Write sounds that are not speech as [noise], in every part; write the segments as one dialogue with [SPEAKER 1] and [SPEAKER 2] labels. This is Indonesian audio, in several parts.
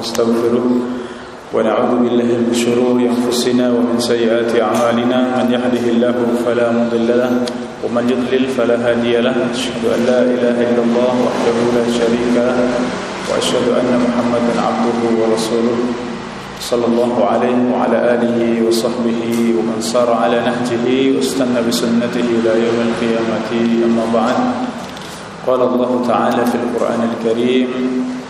[SPEAKER 1] ونستغفره ونعوذ بالله من شرور أنفسنا ومن سيئات أعمالنا. من يهده الله فلا مضل له ومن يضلل فلا هادي له. أشهد أن لا إله إلا الله وحده لا شريك له وأشهد أن محمدا عبده ورسوله صلى الله عليه وعلى آله وصحبه ومن سار على نهجه واستنى بسنته إلى يوم القيامة. أما بعد قال الله تعالى في القرآن الكريم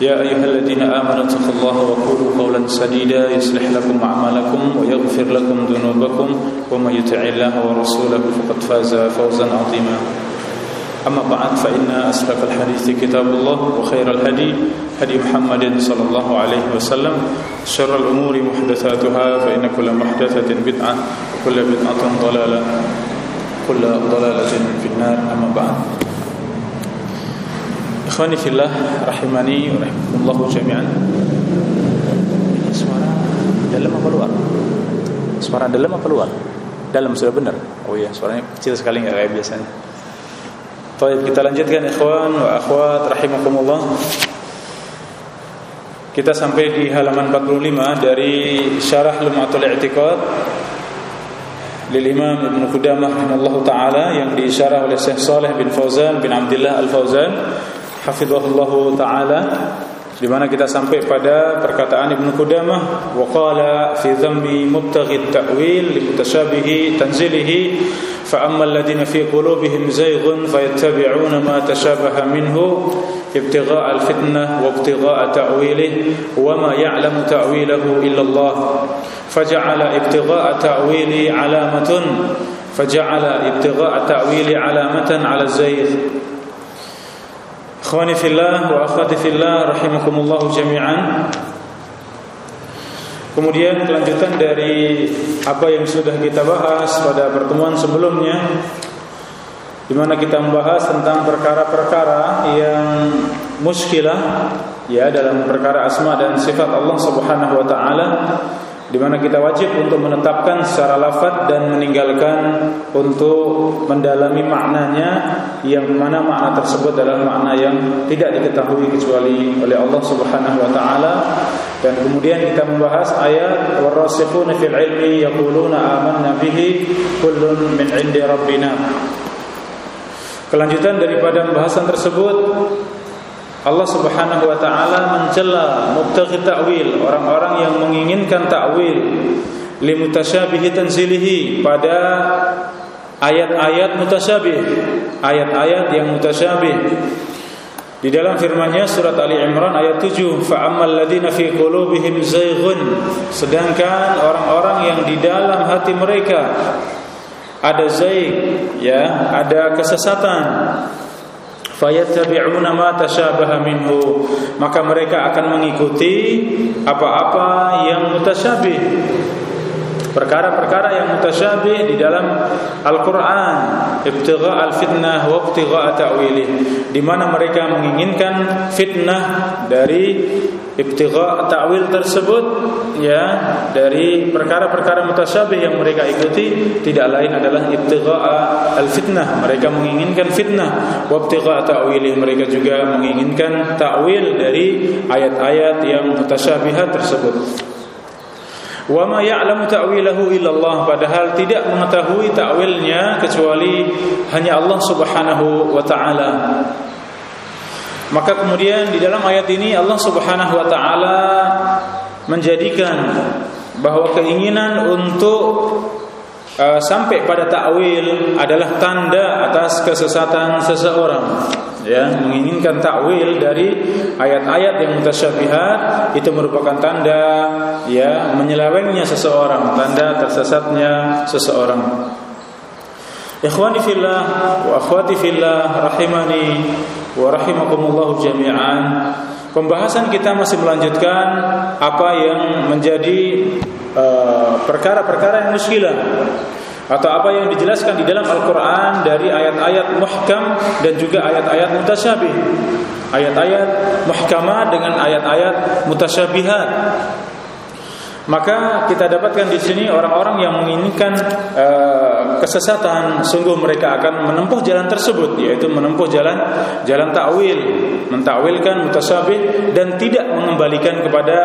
[SPEAKER 1] يا أيها الذين آمنوا اتقوا الله وقولوا قولا سديدا يصلح لكم أعمالكم ويغفر لكم ذنوبكم ومن يطع الله ورسوله فقد فاز فوزا عظيما. أما بعد فإن أصدق الحديث كتاب الله وخير الهدي هدي محمد صلى الله عليه وسلم شر الأمور محدثاتها فإن كل محدثة بدعة وكل بدعة ضلالة كل ضلالة في النار. أما بعد Ikhwani fillah rahimani wa rahimakumullah jami'an. Suara dalam apa luar? Suara dalam apa luar? Dalam sudah benar. Oh iya, suaranya kecil sekali enggak kayak biasanya. Baik, kita lanjutkan ikhwan wa akhwat rahimakumullah. Kita sampai di halaman 45 dari Syarah Lumatul I'tiqad lil Imam Ibn Qudamah rahimahullah taala yang disyarah oleh Syekh Saleh bin Fauzan bin Abdullah Al-Fauzan hafizahullah taala di mana kita sampai pada perkataan Ibnu Qudamah wa qala fi dhammi mubtaghi at-ta'wil li mutashabihi tanzilihi fa amma alladhina fi qulubihim zayghun fayattabi'una ma tashabaha minhu ibtigha'a al-fitnah wa ibtigha'a ta'wilihi wa ma ya'lamu ta'wilahu illa Allah faja'ala ibtigha'a ta'wili 'alamatun faja'ala ibtigha'a ta'wili 'alamatan 'ala az-zayg Ikhwani fillah wa akhwati fillah rahimakumullah jami'an. Kemudian kelanjutan dari apa yang sudah kita bahas pada pertemuan sebelumnya di mana kita membahas tentang perkara-perkara yang muskilah ya dalam perkara asma dan sifat Allah Subhanahu wa taala di mana kita wajib untuk menetapkan secara lafaz dan meninggalkan untuk mendalami maknanya yang mana makna tersebut adalah makna yang tidak diketahui kecuali oleh Allah Subhanahu wa taala. Dan kemudian kita membahas ayat warasikhuna fil ilmi yaquluna amanna bihi kullun min indi rabbina. Kelanjutan daripada pembahasan tersebut Allah Subhanahu wa taala mencela mubtaghi ta'wil, orang-orang yang menginginkan ta'wil. Li mutasyabihi tanzilihi pada ayat-ayat mutasyabih, ayat-ayat yang mutasyabih. Di dalam firman-Nya surat Ali Imran ayat 7, fa ammal ladina fi qulubihim zayghun, sedangkan orang-orang yang di dalam hati mereka ada zaig, ya, ada kesesatan fayattabi'una ma tashabaha minhu. Maka mereka akan mengikuti apa-apa yang mutasyabih perkara-perkara yang mutasyabih di dalam Al-Qur'an. Ibtigha' al-fitnah wa ibtigha' ta'wilih. Di mana mereka menginginkan fitnah dari ibtigha' ta'wil tersebut ya dari perkara-perkara mutasyabih yang mereka ikuti. Tidak lain adalah ibtigha' al-fitnah. Mereka menginginkan fitnah wa ibtigha' ta'wilih. Mereka juga menginginkan ta'wil dari ayat-ayat yang mutasyabihat tersebut Wa ma ya'lamu ta'wilahu illallah padahal tidak mengetahui takwilnya kecuali hanya Allah Subhanahu wa taala. Maka kemudian di dalam ayat ini Allah Subhanahu wa taala menjadikan bahwa keinginan untuk uh, sampai pada takwil adalah tanda atas kesesatan seseorang. Ya menginginkan takwil dari ayat-ayat yang mutasyabihat itu merupakan tanda ya menyelewengnya seseorang tanda tersesatnya seseorang. Ikhwani fillah wa akhwati fillah rahimani wa rahimakumullah jami'an Pembahasan kita masih melanjutkan apa yang menjadi perkara-perkara uh, yang muskilah atau apa yang dijelaskan di dalam Al-Qur'an dari ayat-ayat muhkam dan juga ayat-ayat mutasyabih. Ayat-ayat muhkamah dengan ayat-ayat mutasyabihat. Maka kita dapatkan di sini orang-orang yang menginginkan uh, kesesatan, sungguh mereka akan menempuh jalan tersebut, yaitu menempuh jalan jalan takwil, mentakwilkan mutasyabih dan tidak mengembalikan kepada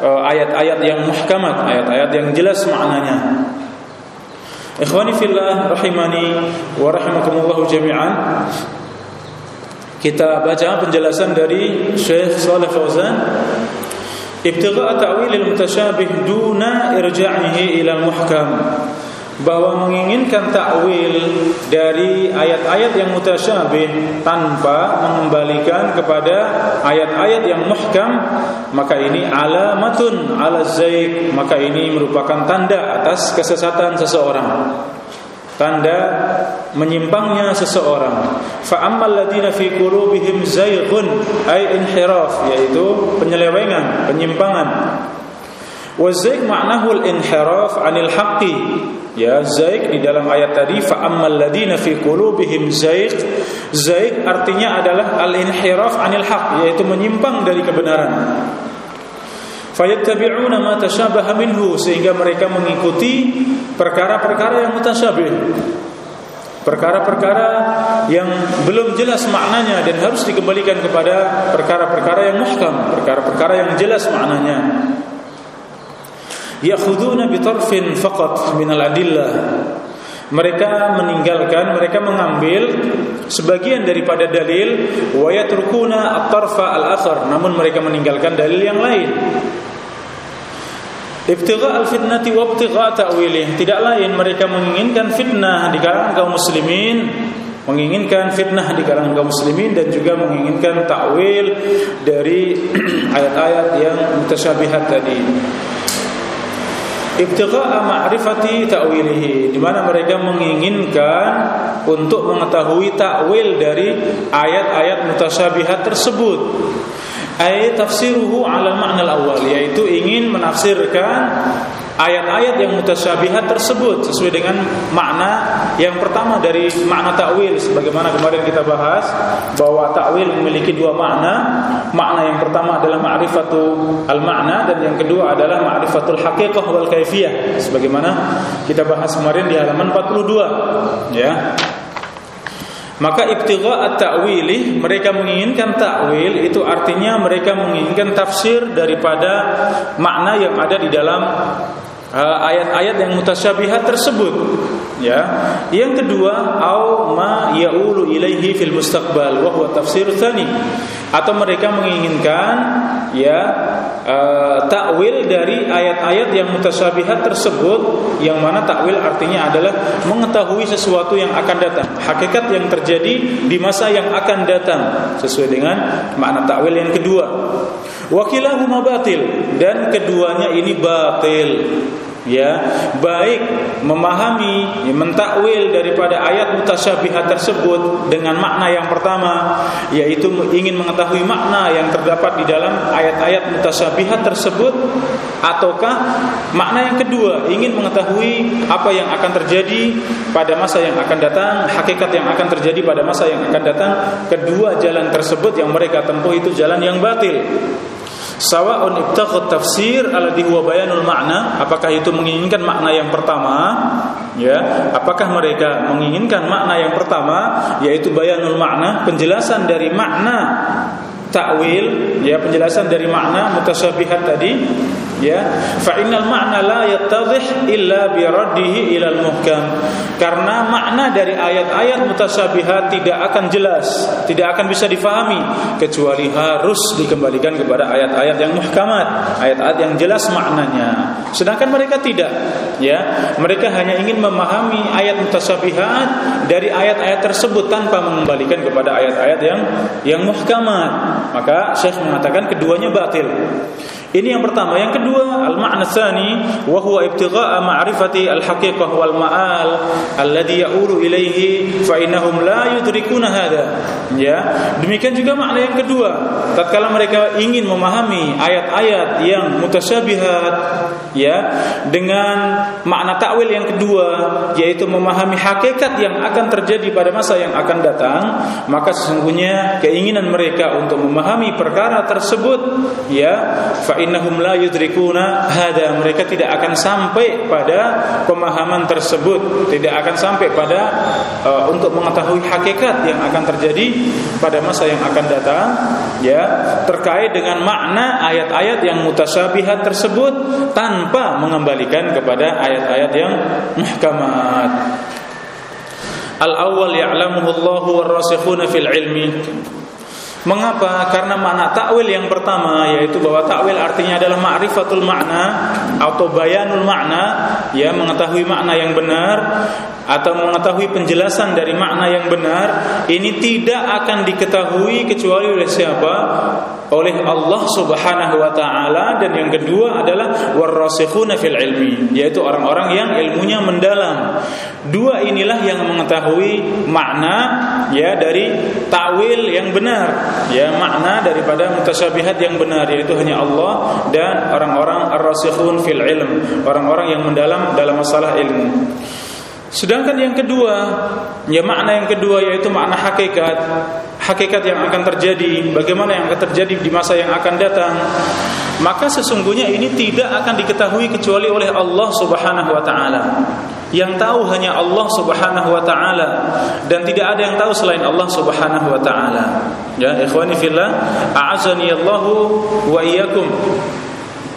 [SPEAKER 1] eh, ayat-ayat uh, yang muhkamat, ayat-ayat yang jelas maknanya. Ikhwani fillah rahimani wa rahimakumullah jami'an. Kita baca penjelasan dari Syekh Saleh Fauzan ibtigha' ta'wil al-mutasyabih duna irja'nihi ila al-muhkam bahwa menginginkan takwil dari ayat-ayat yang mutasyabih tanpa mengembalikan kepada ayat-ayat yang muhkam maka ini alamatun ala zaik maka ini merupakan tanda atas kesesatan seseorang tanda menyimpangnya seseorang. Fa ammal ladina fi qulubihim zayghun ay inhiraf yaitu penyelewengan penyimpangan. Wa zayg ma'nahu al-inhiraf 'anil haqqi. Ya zayg di dalam ayat tadi fa ammal ladina fi qulubihim zayg. Zayg artinya adalah al-inhiraf 'anil haqq yaitu menyimpang dari kebenaran fayattabi'una ma tashabaha minhu sehingga mereka mengikuti perkara-perkara yang mutasyabih perkara-perkara yang belum jelas maknanya dan harus dikembalikan kepada perkara-perkara yang muhkam perkara-perkara yang jelas maknanya. Ya'khuduna bitarfin faqat min al-adillah mereka meninggalkan mereka mengambil sebagian daripada dalil wa yatrukuna at-tarfa al-akhar namun mereka meninggalkan dalil yang lain Ibtigha al-fitnati wa ibtigha ta'wilih. Tidak lain mereka menginginkan fitnah di kalangan kaum muslimin, menginginkan fitnah di kalangan kaum muslimin dan juga menginginkan takwil dari [clears throat] ayat-ayat yang mutasyabihat tadi. Ibtigha ma'rifati ta'wilihi di mana mereka menginginkan untuk mengetahui takwil dari ayat-ayat mutasyabihat tersebut. Ay tafsiruhu ala makna awal yaitu ingin menafsirkan ayat-ayat yang mutasyabihat tersebut sesuai dengan makna yang pertama dari makna takwil. Sebagaimana kemarin kita bahas bahwa takwil memiliki dua makna. Makna yang pertama adalah ma'rifatu al-makna dan yang kedua adalah ma'rifatul haqiqah wal kaifiyah. Sebagaimana kita bahas kemarin di halaman 42 ya maka ibtigha at-ta'wili mereka menginginkan takwil itu artinya mereka menginginkan tafsir daripada makna yang ada di dalam uh, ayat-ayat uh, yang mutasyabihat tersebut. Ya. Yang kedua au ma yaulu ilaihi fil mustaqbal wa huwa tafsir tsani atau mereka menginginkan ya uh, takwil dari ayat-ayat yang mutasyabihat tersebut yang mana takwil artinya adalah mengetahui sesuatu yang akan datang. Hakikat yang terjadi di masa yang akan datang sesuai dengan makna takwil yang kedua. Wakilahuma batil dan keduanya ini batil ya baik memahami ya, mentakwil daripada ayat mutasyabihat tersebut dengan makna yang pertama yaitu ingin mengetahui makna yang terdapat di dalam ayat-ayat mutasyabihat tersebut ataukah makna yang kedua ingin mengetahui apa yang akan terjadi pada masa yang akan datang hakikat yang akan terjadi pada masa yang akan datang kedua jalan tersebut yang mereka tempuh itu jalan yang batil Sawa'un ibtaghat tafsir alladhi huwa bayanul makna, apakah itu menginginkan makna yang pertama? Ya, apakah mereka menginginkan makna yang pertama yaitu bayanul makna, penjelasan dari makna takwil, ya penjelasan dari makna mutasyabihat tadi ya fa innal ma'na la yattadhih illa bi raddihi ila al muhkam karena makna dari ayat-ayat mutasyabihat tidak akan jelas tidak akan bisa difahami kecuali harus dikembalikan kepada ayat-ayat yang muhkamat ayat-ayat yang jelas maknanya. Sedangkan mereka tidak ya. Mereka hanya ingin memahami ayat mutasyabihat dari ayat-ayat tersebut tanpa mengembalikan kepada ayat-ayat yang yang muhkamat. Maka Syekh mengatakan keduanya batil Ini yang pertama. Yang kedua, al-ma'na tsani wa huwa ibtigha'a ma'rifati al-haqiqah wal ma'al alladhi ya'ulu ilaihi fa innahum la yudrikuna hada. Ya. Demikian juga makna yang kedua. Tatkala mereka ingin memahami ayat-ayat yang mutasyabihat ya dengan makna takwil yang kedua yaitu memahami hakikat yang akan terjadi pada masa yang akan datang, maka sesungguhnya keinginan mereka untuk memahami perkara tersebut ya fa innahum la yudrikuna. Hada mereka tidak akan sampai pada pemahaman tersebut. Tidak akan sampai pada uh, untuk mengetahui hakikat yang akan terjadi pada masa yang akan datang ya. Terkait dengan makna ayat-ayat yang mutasyabihat tersebut tanpa mengembalikan kepada ayat-ayat yang muhkamat. Al-awwal ya'lamuhu Allah war-rasikhuna fil ilmi Mengapa? Karena makna takwil yang pertama yaitu bahwa takwil artinya adalah ma'rifatul makna atau bayanul makna, ya mengetahui makna yang benar atau mengetahui penjelasan dari makna yang benar, ini tidak akan diketahui kecuali oleh siapa? Oleh Allah Subhanahu wa taala dan yang kedua adalah warasikhuna fil ilmi, yaitu orang-orang yang ilmunya mendalam. Dua inilah yang mengetahui makna ya dari takwil yang benar ya makna daripada mutasyabihat yang benar yaitu hanya Allah dan orang-orang ar-rasikhun fil ilm, orang-orang yang mendalam dalam masalah ilmu. Sedangkan yang kedua, ya makna yang kedua yaitu makna hakikat, hakikat yang akan terjadi, bagaimana yang akan terjadi di masa yang akan datang. Maka sesungguhnya ini tidak akan diketahui kecuali oleh Allah Subhanahu wa taala. Yang tahu hanya Allah Subhanahu wa taala dan tidak ada yang tahu selain Allah Subhanahu wa taala. Ya, ikhwani fillah, a'azani wa iyyakum.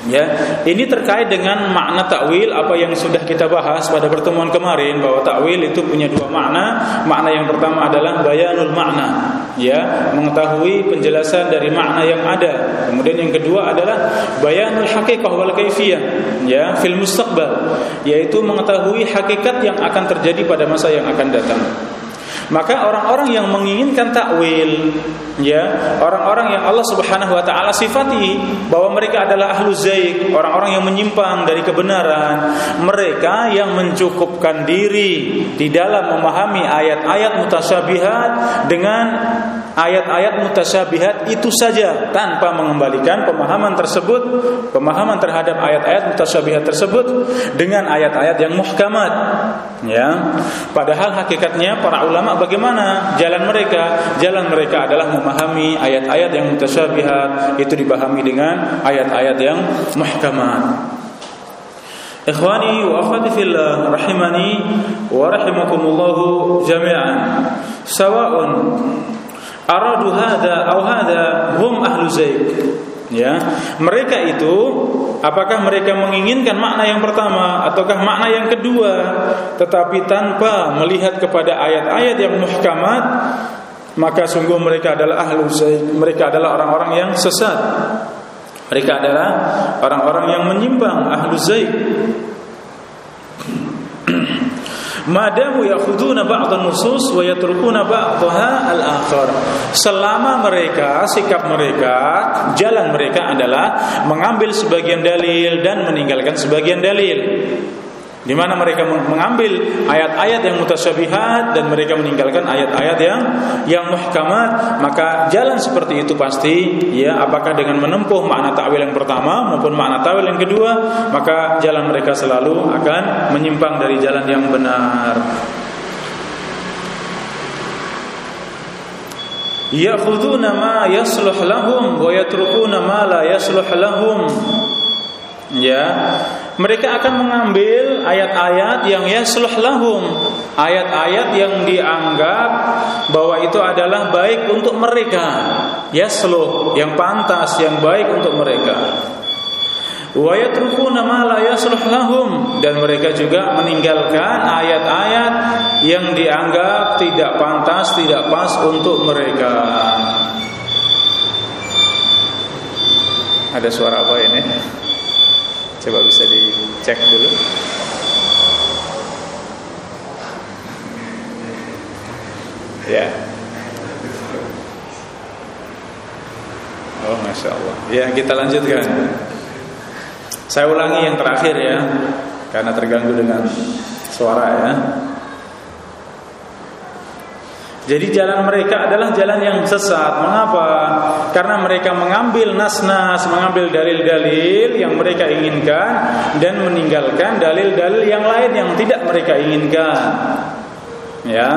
[SPEAKER 1] Ya, ini terkait dengan makna takwil apa yang sudah kita bahas pada pertemuan kemarin bahwa takwil itu punya dua makna. Makna yang pertama adalah bayanul makna, ya, mengetahui penjelasan dari makna yang ada. Kemudian yang kedua adalah bayanul haqiqah wal kaifiyah, ya, fil mustaqbal, yaitu mengetahui hakikat yang akan terjadi pada masa yang akan datang. Maka orang-orang yang menginginkan takwil, ya, orang-orang yang Allah Subhanahu wa taala sifati bahwa mereka adalah ahlu zaik, orang-orang yang menyimpang dari kebenaran, mereka yang mencukupkan diri di dalam memahami ayat-ayat mutasyabihat dengan ayat-ayat mutasyabihat itu saja tanpa mengembalikan pemahaman tersebut, pemahaman terhadap ayat-ayat mutasyabihat tersebut dengan ayat-ayat yang muhkamat. Ya. Padahal hakikatnya para ulama bagaimana jalan mereka? Jalan mereka adalah memahami ayat-ayat yang mutasyabihat itu dipahami dengan ayat-ayat yang muhkamat. Ikhwani wa akhwati fillah rahimani wa rahimakumullah jami'an. Sawa'un aradu hada atau hada hum ahlu zaik. Ya, mereka itu apakah mereka menginginkan makna yang pertama ataukah makna yang kedua tetapi tanpa melihat kepada ayat-ayat yang muhkamat maka sungguh mereka adalah ahlu zaik, mereka adalah orang-orang yang sesat. Mereka adalah orang-orang yang menyimpang ahlu zaik. Madamu yakhuduna ba'dhan nusus wa yatrukuna ba'daha al-akhar. Selama mereka sikap mereka, jalan mereka adalah mengambil sebagian dalil dan meninggalkan sebagian dalil di mana mereka mengambil ayat-ayat yang mutasyabihat dan mereka meninggalkan ayat-ayat yang yang muhkamat maka jalan seperti itu pasti ya apakah dengan menempuh makna takwil yang pertama maupun makna takwil yang kedua maka jalan mereka selalu akan menyimpang dari jalan yang benar. Ya'khuduna ma yasluh lahum wa yatrukuna ma la yasluh lahum. Ya mereka akan mengambil ayat-ayat yang yasluh lahum. Ayat-ayat yang dianggap bahwa itu adalah baik untuk mereka. Yasluh yang pantas yang baik untuk mereka. Wa yatrukuna ma la yasluh lahum. Dan mereka juga meninggalkan ayat-ayat yang dianggap tidak pantas tidak pas untuk mereka. Ada suara apa ini Coba bisa dicek dulu. Ya. Oh, masya Allah. Ya, kita lanjutkan. Saya ulangi yang terakhir ya, karena terganggu dengan suara ya. Jadi jalan mereka adalah jalan yang sesat. Mengapa? Karena mereka mengambil nas-nas, mengambil dalil-dalil yang mereka inginkan dan meninggalkan dalil-dalil yang lain yang tidak mereka inginkan. Ya.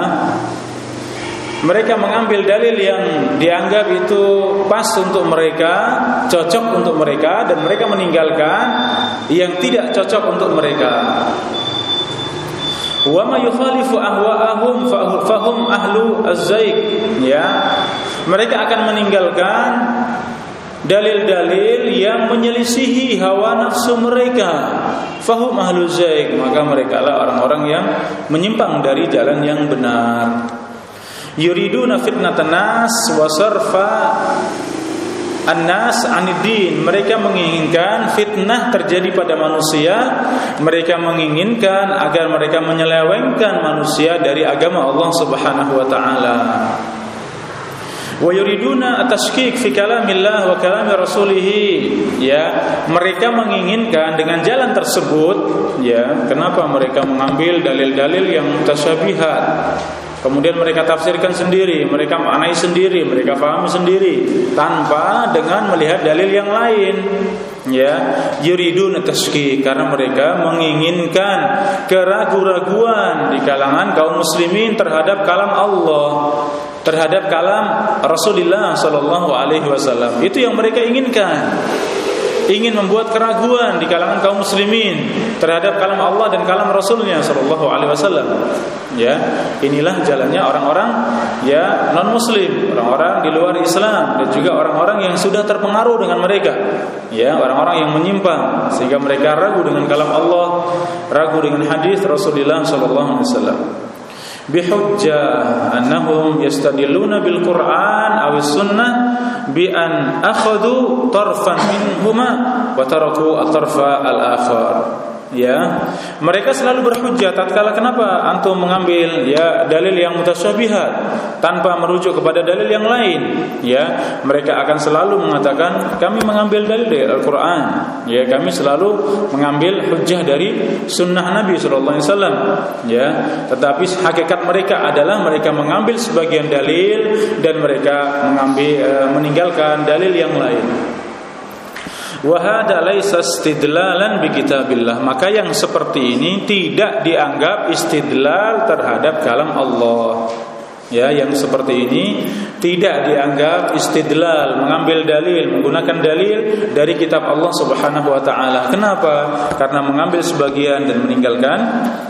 [SPEAKER 1] Mereka mengambil dalil yang dianggap itu pas untuk mereka, cocok untuk mereka dan mereka meninggalkan yang tidak cocok untuk mereka wa ma yukhalifu ahwa'ahum fahum ahlu az-zaik ya. Mereka akan meninggalkan dalil-dalil yang menyelisihi hawa nafsu mereka. Fahum ahlu zaik maka mereka lah orang-orang yang menyimpang dari jalan yang benar. Yuriduna fitnatan nas wa sarfa An-nas anidin Mereka menginginkan fitnah terjadi pada manusia. Mereka menginginkan agar mereka menyelewengkan manusia dari agama Allah subhanahu wa ta'ala. Wa yuriduna atashkik fi kalamillah wa kalami rasulih ya mereka menginginkan dengan jalan tersebut ya kenapa mereka mengambil dalil-dalil yang mutasyabihat Kemudian mereka tafsirkan sendiri, mereka maknai sendiri, mereka pahami sendiri tanpa dengan melihat dalil yang lain. Ya, yuridun taski karena mereka menginginkan keraguan-raguan di kalangan kaum muslimin terhadap kalam Allah, terhadap kalam Rasulullah sallallahu alaihi wasallam. Itu yang mereka inginkan ingin membuat keraguan di kalangan kaum muslimin terhadap kalam Allah dan kalam Rasulnya Shallallahu Alaihi Wasallam. Ya, inilah jalannya orang-orang ya non Muslim, orang-orang di luar Islam dan juga orang-orang yang sudah terpengaruh dengan mereka. Ya, orang-orang yang menyimpang sehingga mereka ragu dengan kalam Allah, ragu dengan hadis Rasulullah Shallallahu Alaihi Wasallam بحجة أنهم يستدلون بالقرآن أو السنة بأن أخذوا طرفا منهما وتركوا الطرف الآخر. Ya. Mereka selalu berhujjah tatkala kenapa antum mengambil ya dalil yang mutasyabihat tanpa merujuk kepada dalil yang lain? Ya. Mereka akan selalu mengatakan kami mengambil dalil dari Al-Qur'an. Ya kami selalu mengambil hujjah dari sunnah Nabi sallallahu alaihi wasallam. Ya. Tetapi hakikat mereka adalah mereka mengambil sebagian dalil dan mereka mengambil uh, meninggalkan dalil yang lain Wahada laisa istidlalan bi kitabillah. Maka yang seperti ini tidak dianggap istidlal terhadap kalam Allah ya yang seperti ini tidak dianggap istidlal mengambil dalil menggunakan dalil dari kitab Allah Subhanahu wa taala. Kenapa? Karena mengambil sebagian dan meninggalkan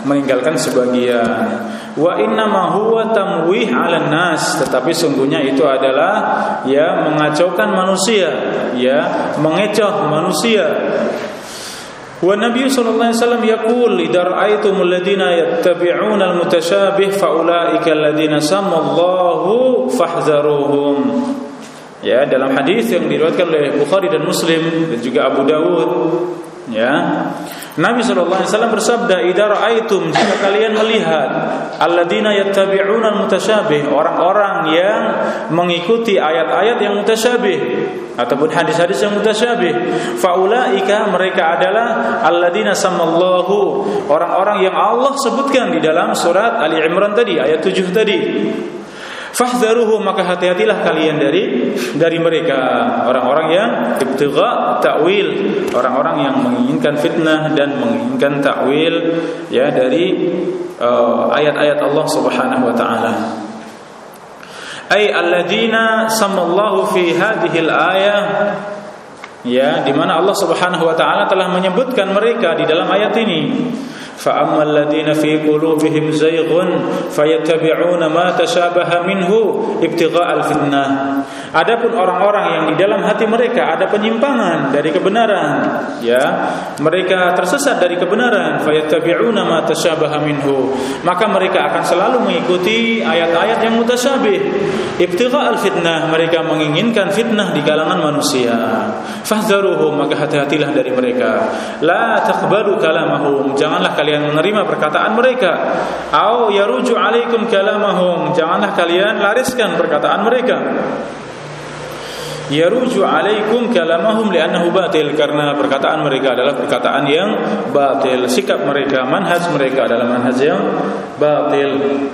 [SPEAKER 1] meninggalkan sebagian. Wa inna ma huwa tamwih 'alan nas, tetapi sungguhnya itu adalah ya mengacaukan manusia, ya mengecoh manusia والنبي صلى الله عليه وسلم يقول إذا رأيتم الذين يتبعون المتشابه فأولئك الذين سمى الله فاحذروهم ya dalam hadis yang diriwayatkan oleh Bukhari dan Muslim dan juga Abu Dawud ya. Nabi sallallahu alaihi wasallam bersabda idza raaitum jika kalian melihat alladzina yattabi'una al-mutasyabih orang-orang yang mengikuti ayat-ayat yang mutasyabih ataupun hadis-hadis yang mutasyabih faulaika mereka adalah alladzina samallahu orang-orang yang Allah sebutkan di dalam surat Ali Imran tadi ayat 7 tadi Fahdharuhu maka hati-hatilah kalian dari dari mereka. Orang-orang yang ibtigha ta'wil, orang-orang yang menginginkan fitnah dan menginginkan ta'wil ya dari uh, ayat-ayat uh, Allah Subhanahu wa taala. Ay alladzina samallahu fi hadhihi al-ayah ya di mana Allah Subhanahu wa taala telah menyebutkan mereka di dalam ayat ini فأما الذين في قلوبهم زيغ فيتبعون ما تشابه منه ابتغاء الفتنة Adapun orang-orang yang di dalam hati mereka ada penyimpangan dari kebenaran, ya, mereka tersesat dari kebenaran, fayattabi'una ma tashabaha minhu. Maka mereka akan selalu mengikuti ayat-ayat yang mutasyabih. Ibtigha al-fitnah, mereka menginginkan fitnah di kalangan manusia. Fahdharuhum, maka hati-hatilah dari mereka. La taqbalu kalamahum, janganlah kalian menerima perkataan mereka. Au yaruju alaikum kalamahum, janganlah kalian lariskan perkataan mereka. yaruju alaikum kalamahum li'annahu batil. Karena perkataan mereka adalah perkataan yang batil. Sikap mereka manhaj mereka adalah manhaj yang batil.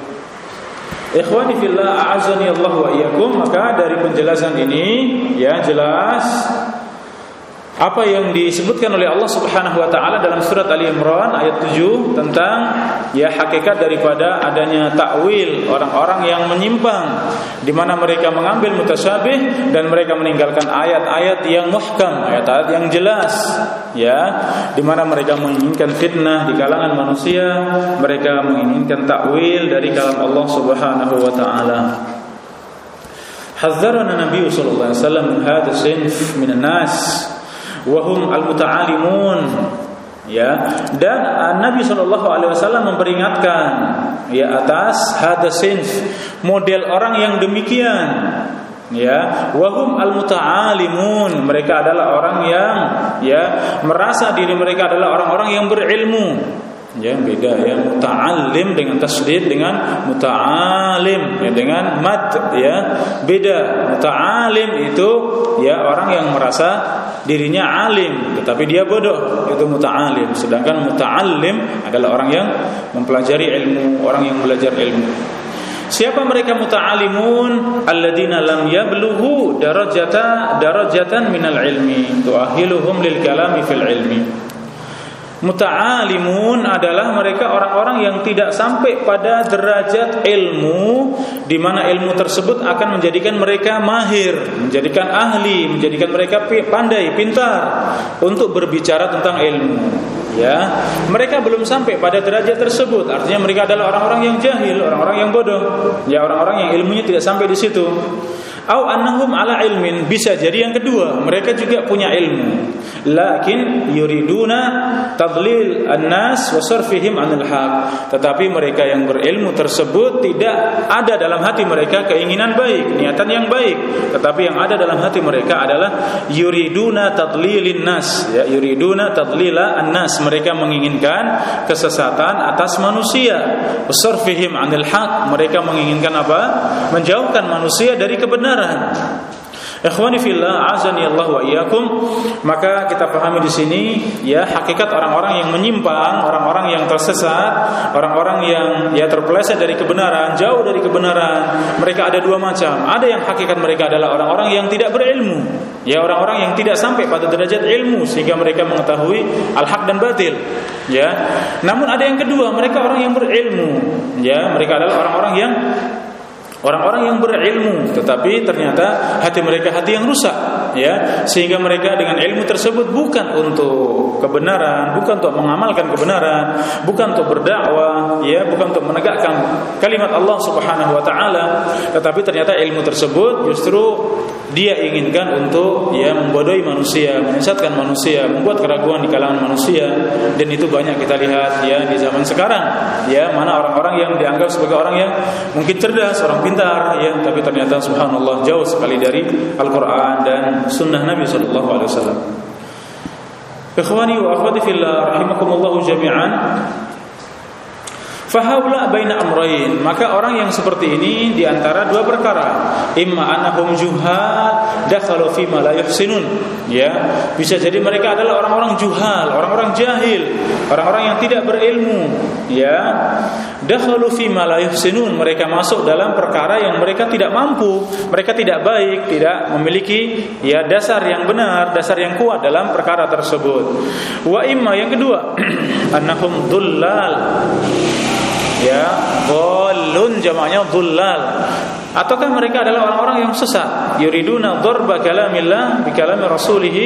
[SPEAKER 1] Ikhwani fillah a'azani Allah wa iyyakum. Maka dari penjelasan ini ya jelas apa yang disebutkan oleh Allah Subhanahu wa taala dalam surat Ali Imran ayat 7 tentang ya hakikat daripada adanya takwil orang-orang yang menyimpang di mana mereka mengambil mutasyabih dan mereka meninggalkan ayat-ayat yang muhkam, ayat-ayat yang jelas ya di mana mereka menginginkan fitnah di kalangan manusia, mereka menginginkan takwil dari kalam Allah Subhanahu wa taala. Hadzarana Nabi sallallahu alaihi wasallam min hadha sinf min nas wahum al-muta'alimun. Ya. Dan uh, Nabi Shallallahu alaihi wasallam memperingatkan ya atas hadasin model orang yang demikian. Ya. Wahum al-muta'alimun. Mereka adalah orang yang ya merasa diri mereka adalah orang-orang yang berilmu ya beda ya. Muta'allim dengan tasdid dengan muta'alim ya dengan mad ya. Beda. Muta'alim itu ya orang yang merasa dirinya alim tetapi dia bodoh. Itu muta'alim. Sedangkan muta'allim adalah orang yang mempelajari ilmu orang yang belajar ilmu. Siapa mereka muta'alimun? Alladzina lam yablughu darajata darajatan minal ilmi. Tuahiluhum lil kalami fil ilmi Muta'alimun adalah mereka orang-orang yang tidak sampai pada derajat ilmu di mana ilmu tersebut akan menjadikan mereka mahir, menjadikan ahli, menjadikan mereka pandai, pintar untuk berbicara tentang ilmu. Ya, mereka belum sampai pada derajat tersebut. Artinya mereka adalah orang-orang yang jahil, orang-orang yang bodoh. Ya, orang-orang yang ilmunya tidak sampai di situ. Au annahum ala ilmin. Bisa jadi yang kedua mereka juga punya ilmu. Lakin yuriduna tadlil annas wa sarfihim anil haq. Tetapi mereka yang berilmu tersebut tidak ada dalam hati mereka keinginan baik niatan yang baik. Tetapi yang ada dalam hati mereka adalah yuriduna tadlilin nas. Ya yuriduna tadlila annas. Mereka menginginkan kesesatan atas manusia. Sarfihim anil haq. Mereka menginginkan apa? Menjauhkan manusia dari kebenaran kebenaran. Ikhwani fillah, azani Allah wa iyyakum. Maka kita pahami di sini ya hakikat orang-orang yang menyimpang, orang-orang yang tersesat, orang-orang yang ya terpeleset dari kebenaran, jauh dari kebenaran. Mereka ada dua macam. Ada yang hakikat mereka adalah orang-orang yang tidak berilmu. Ya orang-orang yang tidak sampai pada derajat ilmu sehingga mereka mengetahui al-haq dan batil. Ya. Namun ada yang kedua, mereka orang yang berilmu. Ya, mereka adalah orang-orang yang Orang-orang yang berilmu tetapi ternyata hati mereka hati yang rusak ya. Sehingga mereka dengan ilmu tersebut bukan untuk kebenaran, bukan untuk mengamalkan kebenaran, bukan untuk berdakwah, ya, bukan untuk menegakkan kalimat Allah Subhanahu wa taala, tetapi ternyata ilmu tersebut justru dia inginkan untuk ya membodohi manusia, menyesatkan manusia, membuat keraguan di kalangan manusia. Dan itu banyak kita lihat ya di zaman sekarang ya mana orang-orang yang dianggap sebagai orang yang mungkin cerdas, orang pintar ya tapi ternyata subhanallah jauh sekali dari Al-Qur'an dan sunnah Nabi sallallahu alaihi wasallam. Ikhwani wa akhwati fillah rahimakumullah jami'an Fahaula baina amrain. Maka orang yang seperti ini di antara dua perkara. Imma annahum juhal dakhalu fi ma la yuhsinun. Ya, bisa jadi mereka adalah orang-orang juhal, orang-orang jahil, orang-orang yang tidak berilmu. Ya, dakhalu fi ma la yuhsinun. Mereka masuk dalam perkara yang mereka tidak mampu, mereka tidak baik, tidak memiliki ya dasar yang benar, dasar yang kuat dalam perkara tersebut. Wa imma yang kedua, [clears throat] annahum dhullal ya dhallun jamaknya dhullal ataukah mereka adalah orang-orang yang sesat? Yuriduna dharba kalamillah bi kalami rasulih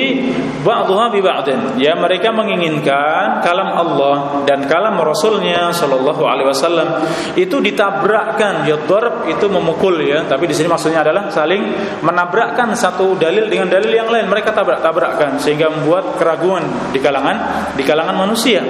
[SPEAKER 1] ba'dha bi ba'din. Ya mereka menginginkan kalam Allah dan kalam rasulnya sallallahu alaihi wasallam. Itu ditabrakkan. Ya dharb itu memukul ya. Tapi di sini maksudnya adalah saling menabrakkan satu dalil dengan dalil yang lain. Mereka tabrak-tabrakkan sehingga membuat keraguan di kalangan di kalangan manusia.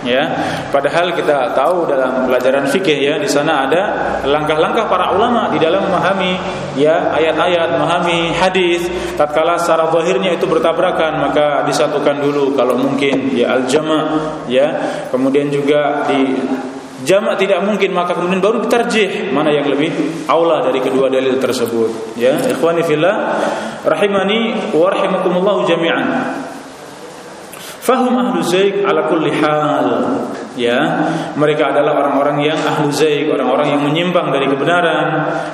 [SPEAKER 1] Ya padahal kita tahu dalam pelajaran fikih ya di sana ada langkah-langkah para ulama di dalam memahami ya ayat-ayat, memahami hadis, tatkala secara zahirnya itu bertabrakan maka disatukan dulu kalau mungkin ya al-jama' ya. Kemudian juga di jamak tidak mungkin maka kemudian baru ditarjih mana yang lebih aula dari kedua dalil tersebut ya. Ikhwani fillah rahimani wa rahimakumullah jami'an. Fahum ahlu zaik ala kulli hal ya mereka adalah orang-orang yang ahlu zaik orang-orang yang menyimpang dari kebenaran.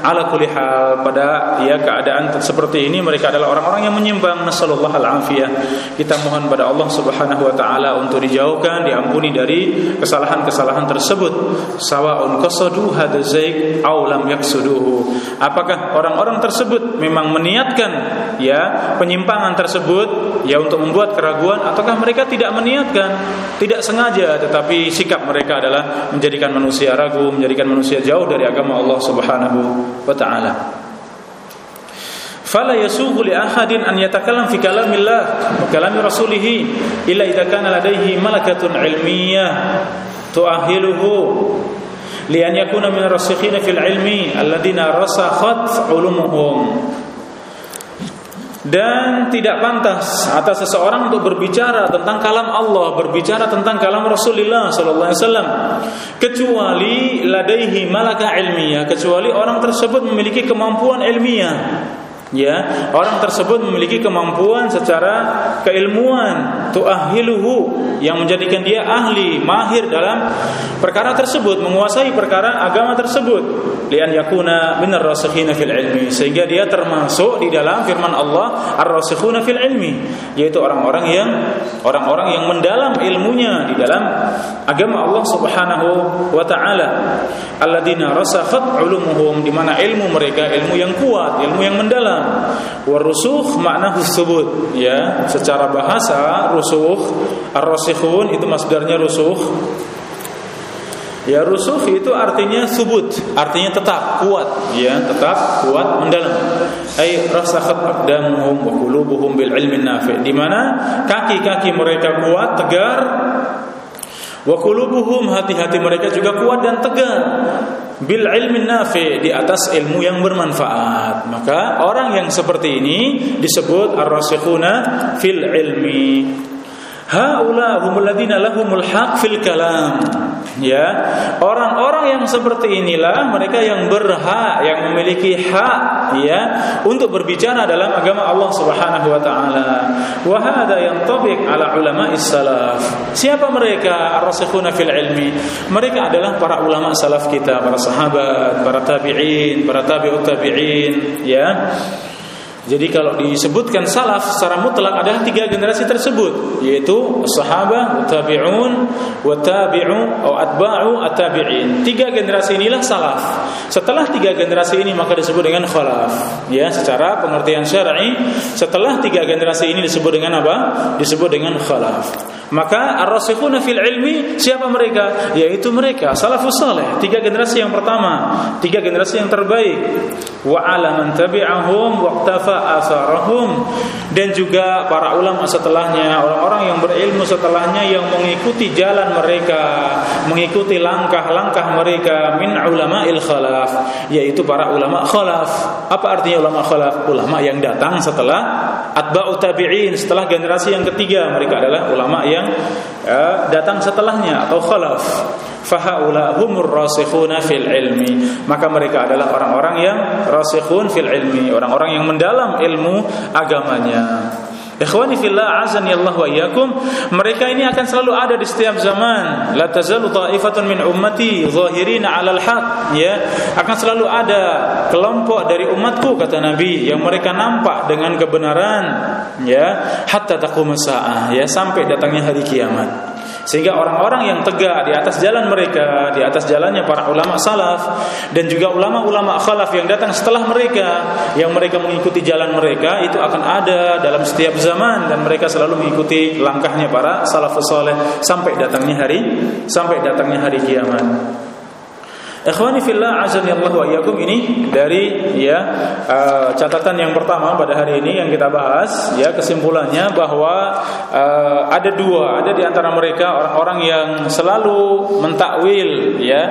[SPEAKER 1] Ala kulli hal pada ya keadaan seperti ini mereka adalah orang-orang yang menyimpang. Nasallallahu alafiyah kita mohon pada Allah Subhanahu wa taala untuk dijauhkan diampuni dari kesalahan-kesalahan tersebut. Sawaun qasadu hadza zaik aw lam yaksuduhu apakah orang-orang tersebut memang meniatkan ya penyimpangan tersebut ya untuk membuat keraguan ataukah mereka tidak meniatkan tidak sengaja tetapi sikap mereka adalah menjadikan manusia ragu, menjadikan manusia jauh dari agama Allah Subhanahu wa taala. Fala yasughu li ahadin an yatakallam fi kalamillah wa kalami rasulih illa idza kana ladaihi malakatun ilmiyah tuahiluhu li an yakuna min ar-rasikhin fil ilmi alladhina rasakhat ulumuhum dan tidak pantas atas seseorang untuk berbicara tentang kalam Allah, berbicara tentang kalam Rasulullah sallallahu alaihi wasallam. Kecuali ladaihi malaka ilmiah, kecuali orang tersebut memiliki kemampuan ilmiah ya orang tersebut memiliki kemampuan secara keilmuan tuahiluhu yang menjadikan dia ahli mahir dalam perkara tersebut menguasai perkara agama tersebut. Lian yakuna minar rasikhina fil ilmi sehingga dia termasuk di dalam firman Allah ar-rasikhuna fil ilmi yaitu orang-orang yang orang-orang yang mendalam ilmunya di dalam agama Allah Subhanahu wa taala. Alladzina rasakhat ulumuhum di mana ilmu mereka ilmu yang kuat ilmu yang mendalam Warusukh makna husubut ya. Secara bahasa rusukh ar-rasikhun itu masdarnya rusukh. Ya rusukh itu artinya subut, artinya tetap, kuat, ya, tetap, kuat, mendalam. Ai rasakhat aqdamuhum wa qulubuhum bil ilmi nafi. Di mana kaki-kaki mereka kuat, tegar, wa qulubuhum hati-hati mereka juga kuat dan tegar bil ilmi nafi di atas ilmu yang bermanfaat. Maka orang yang seperti ini disebut ar-rasikhuna fil ilmi. Haula humul ladina lahumul haq fil kalam. Ya, orang-orang yang seperti inilah mereka yang berhak, yang memiliki hak ya untuk berbicara dalam agama Allah Subhanahu wa taala. Wa hadha yantabiq ala ulama salaf. Siapa mereka? Ar-rasikhuna fil ilmi. Mereka adalah para ulama salaf kita, para sahabat, para tabi'in, para tabi'ut tabi'in, ya. Jadi kalau disebutkan salaf secara mutlak adalah tiga generasi tersebut yaitu sahabat, tabi'un, wa tabi'u atau atba'u at-tabi'in. Tiga generasi inilah salaf. Setelah tiga generasi ini maka disebut dengan khalaf. Ya, secara pengertian syar'i setelah tiga generasi ini disebut dengan apa? Disebut dengan khalaf. Maka ar-rasikhuna fil ilmi siapa mereka? Yaitu mereka salafus saleh, tiga generasi yang pertama, tiga generasi yang terbaik. Wa ala man tabi'ahum waqtafa asarahum dan juga para ulama setelahnya, orang-orang yang berilmu setelahnya yang mengikuti jalan mereka, mengikuti langkah-langkah mereka min ulama khalaf, yaitu para ulama khalaf. Apa artinya ulama khalaf? Ulama yang datang setelah atba'u tabi'in, setelah generasi yang ketiga, mereka adalah ulama yang ya, datang setelahnya atau khalaf. Fahaula humur rasikhuna fil ilmi. Maka mereka adalah orang-orang yang rasikhun fil ilmi. Orang-orang yang mendalam ilmu agamanya Ikhwani fillah azan ya Allah wa iyyakum. Mereka ini akan selalu ada di setiap zaman. La tazalu ta'ifatun min ummati zahirina 'alal haq ya. Akan selalu ada kelompok dari umatku kata Nabi yang mereka nampak dengan kebenaran ya. Hatta taqum ya sampai datangnya hari kiamat sehingga orang-orang yang tegak di atas jalan mereka, di atas jalannya para ulama salaf dan juga ulama-ulama khalaf yang datang setelah mereka, yang mereka mengikuti jalan mereka itu akan ada dalam setiap zaman dan mereka selalu mengikuti langkahnya para salafus saleh sampai datangnya hari sampai datangnya hari kiamat. Ikhwani fillah azani Allah wa iyyakum ini dari ya uh, catatan yang pertama pada hari ini yang kita bahas ya kesimpulannya bahwa uh, ada dua ada di antara mereka orang-orang yang selalu mentakwil ya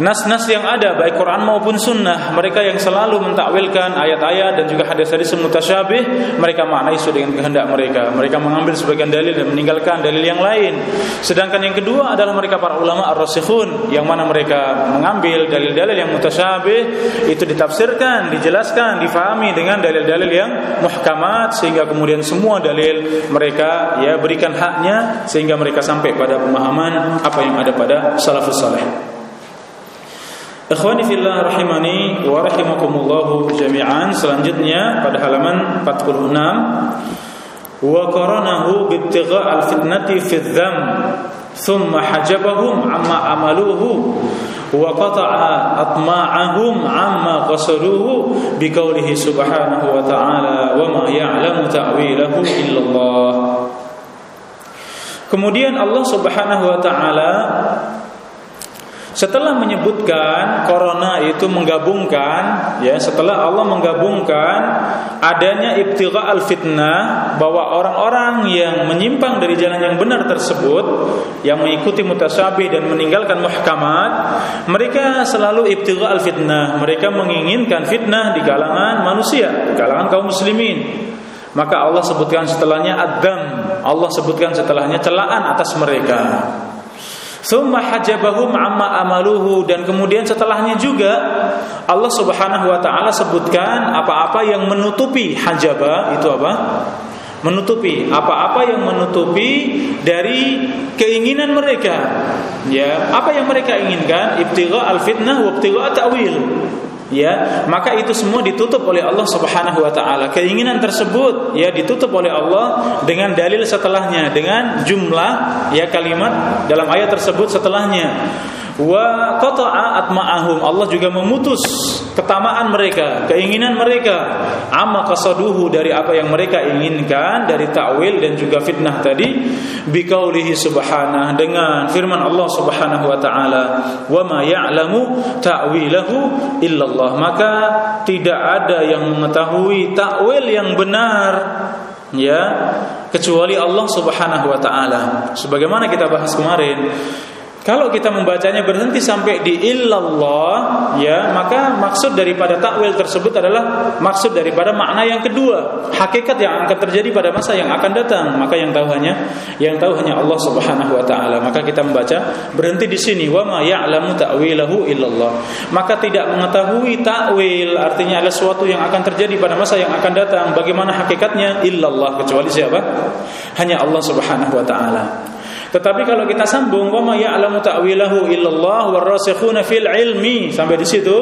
[SPEAKER 1] nas-nas yang ada baik Quran maupun sunnah mereka yang selalu mentakwilkan ayat-ayat dan juga hadis-hadis mutasyabih mereka maknai sesuai dengan kehendak mereka. Mereka mengambil sebagian dalil dan meninggalkan dalil yang lain. Sedangkan yang kedua adalah mereka para ulama ar-rasikhun yang mana mereka mengambil dalil-dalil yang mutasyabih itu ditafsirkan dijelaskan difahami dengan dalil-dalil yang muhkamat sehingga kemudian semua dalil mereka ya berikan haknya sehingga mereka sampai pada pemahaman apa yang ada pada salafus saleh Ikhwani fillah rahimani wa jami'an. Selanjutnya pada halaman 46 wa qaranahu bittigha' al-fitnati fi dham thumma hajabahum amma amaluhu wa qata'a atma'ahum amma qasaduhu biqaulihi subhanahu wa ta'ala wa ma ya'lamu ta'wilahu illallah. Kemudian Allah Subhanahu wa taala setelah menyebutkan corona itu menggabungkan ya setelah Allah menggabungkan adanya ibtigha al fitnah bahwa orang-orang yang menyimpang dari jalan yang benar tersebut yang mengikuti mutasyabih dan meninggalkan muhkamat mereka selalu ibtigha al fitnah mereka menginginkan fitnah di kalangan manusia di kalangan kaum muslimin. Maka Allah sebutkan setelahnya adam Allah sebutkan setelahnya celaan atas mereka Thumma hajabahum amma amaluhu dan kemudian setelahnya juga Allah Subhanahu wa taala sebutkan apa-apa yang menutupi hajaba itu apa? Menutupi apa-apa yang menutupi dari keinginan mereka. Ya, apa yang mereka inginkan? Ibtigha al-fitnah wa ibtigha ta'wil ya maka itu semua ditutup oleh Allah Subhanahu wa taala. Keinginan tersebut ya ditutup oleh Allah dengan dalil setelahnya dengan jumlah ya kalimat dalam ayat tersebut setelahnya. Wa qata'a atma'ahum. Allah juga memutus ketamaan mereka keinginan mereka. Amma qasaduhu dari apa yang mereka inginkan dari takwil dan juga fitnah tadi. Biqaulihi subhanah dengan firman Allah Subhanahu wa taala wa ma ya'lamu ta'wilahu illallah maka tidak ada yang mengetahui takwil yang benar ya kecuali Allah Subhanahu wa taala. Sebagaimana kita bahas kemarin kalau kita membacanya berhenti sampai di illallah, ya, maka maksud daripada takwil tersebut adalah maksud daripada makna yang kedua, hakikat yang akan terjadi pada masa yang akan datang. Maka yang tahu hanya yang tahu hanya Allah Subhanahu wa taala. Maka kita membaca berhenti di sini wa ma ya'lamu ta'wilahu illallah. Maka tidak mengetahui takwil artinya adalah sesuatu yang akan terjadi pada masa yang akan datang. Bagaimana hakikatnya illallah kecuali siapa? Hanya Allah Subhanahu wa taala. Tetapi kalau kita sambung wa ma ya'lamu ta'wilahu illallah warasikhuna fil ilmi sampai di situ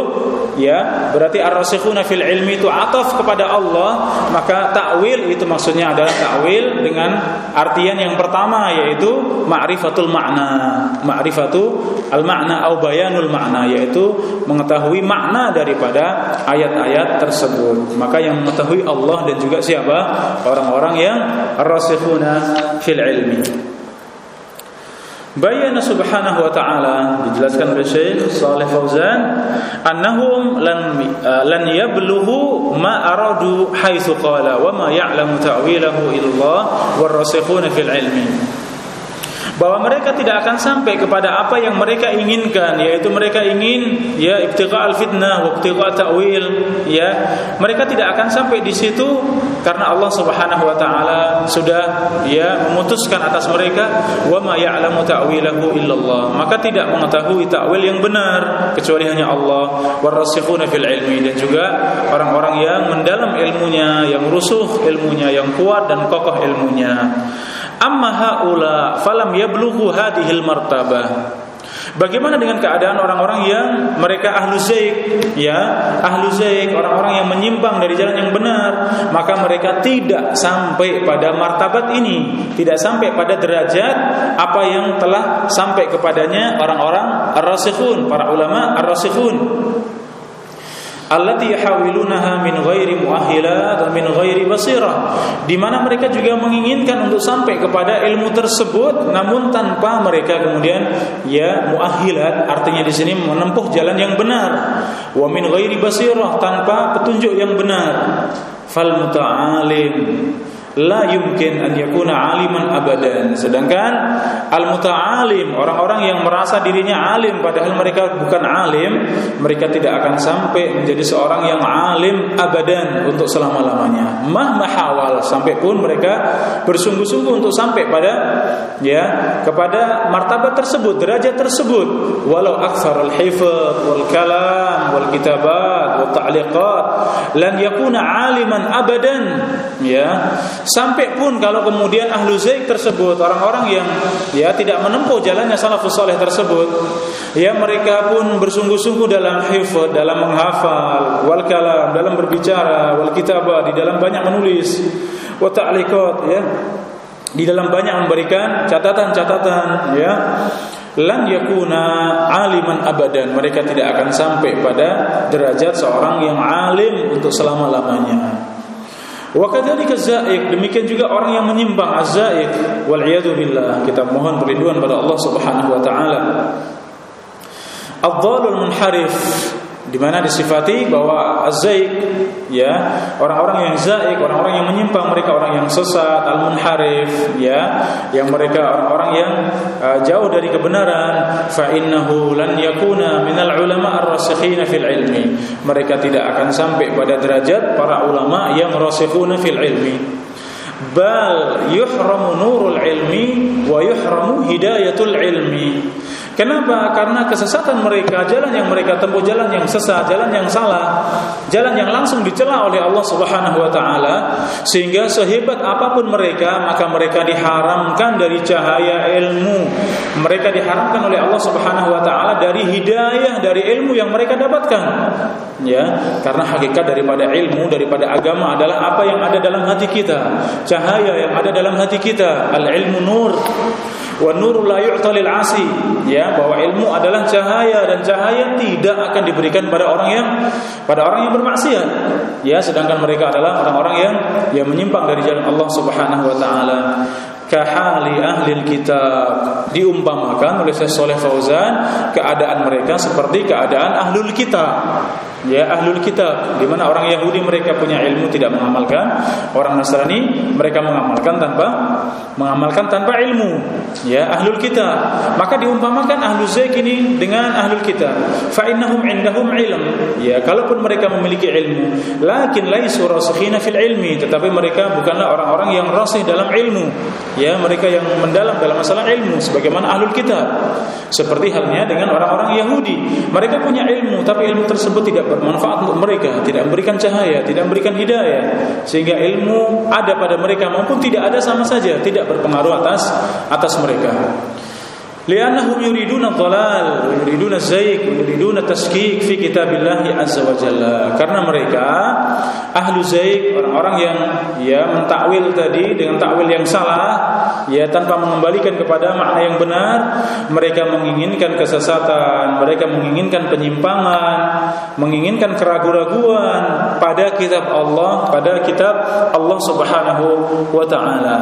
[SPEAKER 1] ya berarti ar-rasikhuna fil ilmi itu ataf kepada Allah maka takwil itu maksudnya adalah takwil dengan artian yang pertama yaitu ma'rifatul makna ma'rifatu al makna atau bayanul makna yaitu mengetahui makna daripada ayat-ayat tersebut. Maka yang mengetahui Allah dan juga siapa? Orang-orang yang ar-rasikhuna fil ilmi Bayana subhanahu wa ta'ala dijelaskan oleh Syekh Saleh Fauzan annahum lan uh, lan yablughu ma aradu haitsu qala wa ma ya'lamu ta'wilahu illallah warasikhuna fil ilmi bahwa mereka tidak akan sampai kepada apa yang mereka inginkan yaitu mereka ingin ya ibtigha al fitnah wa ibtigha ta'wil ya. Mereka tidak akan sampai di situ karena Allah Subhanahu wa taala sudah ya memutuskan atas mereka wa ma ya'lamu ta'wilahu illallah. Maka tidak mengetahui ta'wil yang benar kecuali hanya Allah. Warasikhuna fil ilmi dan juga orang-orang yang mendalam ilmunya yang rusuh ilmunya yang kuat dan kokoh ilmunya Amma haula falam yablughu hadhil martabah. Bagaimana dengan keadaan orang-orang yang mereka ahlu zaik, ya, ahlu zaik, orang-orang yang menyimpang dari jalan yang benar, maka mereka tidak sampai pada martabat ini, tidak sampai pada derajat apa yang telah sampai kepadanya orang-orang ar-rasikhun, para ulama ar-rasikhun allati yahawilunaha min ghairi muahhilat min ghairi basirah. Di mana mereka juga menginginkan untuk sampai kepada ilmu tersebut namun tanpa mereka kemudian ya muahhilat artinya di sini menempuh jalan yang benar. Wa min ghairi basirah tanpa petunjuk yang benar. Fal muta'alim la yumkin an yakuna aliman abadan. Sedangkan al-muta'alim, orang-orang yang merasa dirinya alim padahal mereka bukan alim, mereka tidak akan sampai menjadi seorang yang alim abadan untuk selama-lamanya. Mah mahawal sampai pun mereka bersungguh-sungguh untuk sampai pada ya kepada martabat tersebut, derajat tersebut. Walau aktsarul hifdz wal kalam wal kitabat wal ta'liqat lan yakuna aliman abadan ya Sampai pun kalau kemudian ahlu zaik tersebut orang-orang yang ya tidak menempuh jalannya salafus saleh tersebut, ya mereka pun bersungguh-sungguh dalam hifz, dalam menghafal, wal kalam, dalam berbicara, wal kitabah, di dalam banyak menulis, wa ta'liqat ya. Di dalam banyak memberikan catatan-catatan ya lan yakuna aliman abadan mereka tidak akan sampai pada derajat seorang yang alim untuk selama-lamanya Wa kadzalika zaik demikian juga orang yang menyimpang az-zaik wal billah kita mohon perlindungan pada Allah Subhanahu wa taala. Adh-dhalul munharif di mana disifati bahwa azaik ya. Orang-orang yang zaik orang-orang yang menyimpang mereka orang yang sesat al-munharif ya. Yang mereka orang-orang yang uh, jauh dari kebenaran. Fa innahu lan yakuna minal ulama ar-rasikhin fil ilmi. Mereka tidak akan sampai pada derajat para ulama yang rasikhuna fil ilmi. Bal yuhramu nurul ilmi wa yuhramu hidayatul ilmi Kenapa? Karena kesesatan mereka, jalan yang mereka tempuh jalan yang sesat, jalan yang salah, jalan yang langsung dicela oleh Allah Subhanahu wa taala sehingga sehebat apa pun mereka maka mereka diharamkan dari cahaya ilmu. Mereka diharamkan oleh Allah Subhanahu wa taala dari hidayah dari ilmu yang mereka dapatkan. Ya, karena hakikat daripada ilmu daripada agama adalah apa yang ada dalam hati kita, cahaya yang ada dalam hati kita. Al ilmu nur wa nurul la yu'talil asi. Ya bahwa ilmu adalah cahaya dan cahaya tidak akan diberikan pada orang yang pada orang yang bermaksiat. Ya sedangkan mereka adalah orang-orang yang yang menyimpang dari jalan Allah Subhanahu wa taala kahali ahli kitab. Diumpamakan oleh Syekh Saleh Fauzan keadaan mereka seperti keadaan ahlul kitab. Ya ahlul kitab di mana orang Yahudi mereka punya ilmu tidak mengamalkan orang Nasrani mereka mengamalkan tanpa mengamalkan tanpa ilmu. Ya ahlul kitab. Maka diumpamakan ahlu zaik ini dengan ahlul kitab. Fa innahum indahum ilm. Ya kalaupun mereka memiliki ilmu lakin laisu rasikhina fil ilmi tetapi mereka bukanlah orang-orang yang rasih dalam ilmu ya mereka yang mendalam dalam masalah ilmu sebagaimana ahlul kitab. Seperti halnya dengan orang-orang Yahudi. Mereka punya ilmu tapi ilmu tersebut tidak bermanfaat untuk mereka tidak memberikan cahaya tidak memberikan hidayah. Sehingga ilmu ada pada mereka maupun tidak ada sama saja tidak berpengaruh atas atas mereka li'annahum yuriduna dhalal yuriduna zaik yuriduna taskik fi kitabillah azza wa jalla. Karena mereka ahlu zaik orang-orang yang ya mentakwil tadi dengan takwil yang salah ya tanpa mengembalikan kepada makna yang benar mereka menginginkan kesesatan mereka menginginkan penyimpangan menginginkan keraguan-raguan pada kitab Allah pada kitab Allah Subhanahu wa taala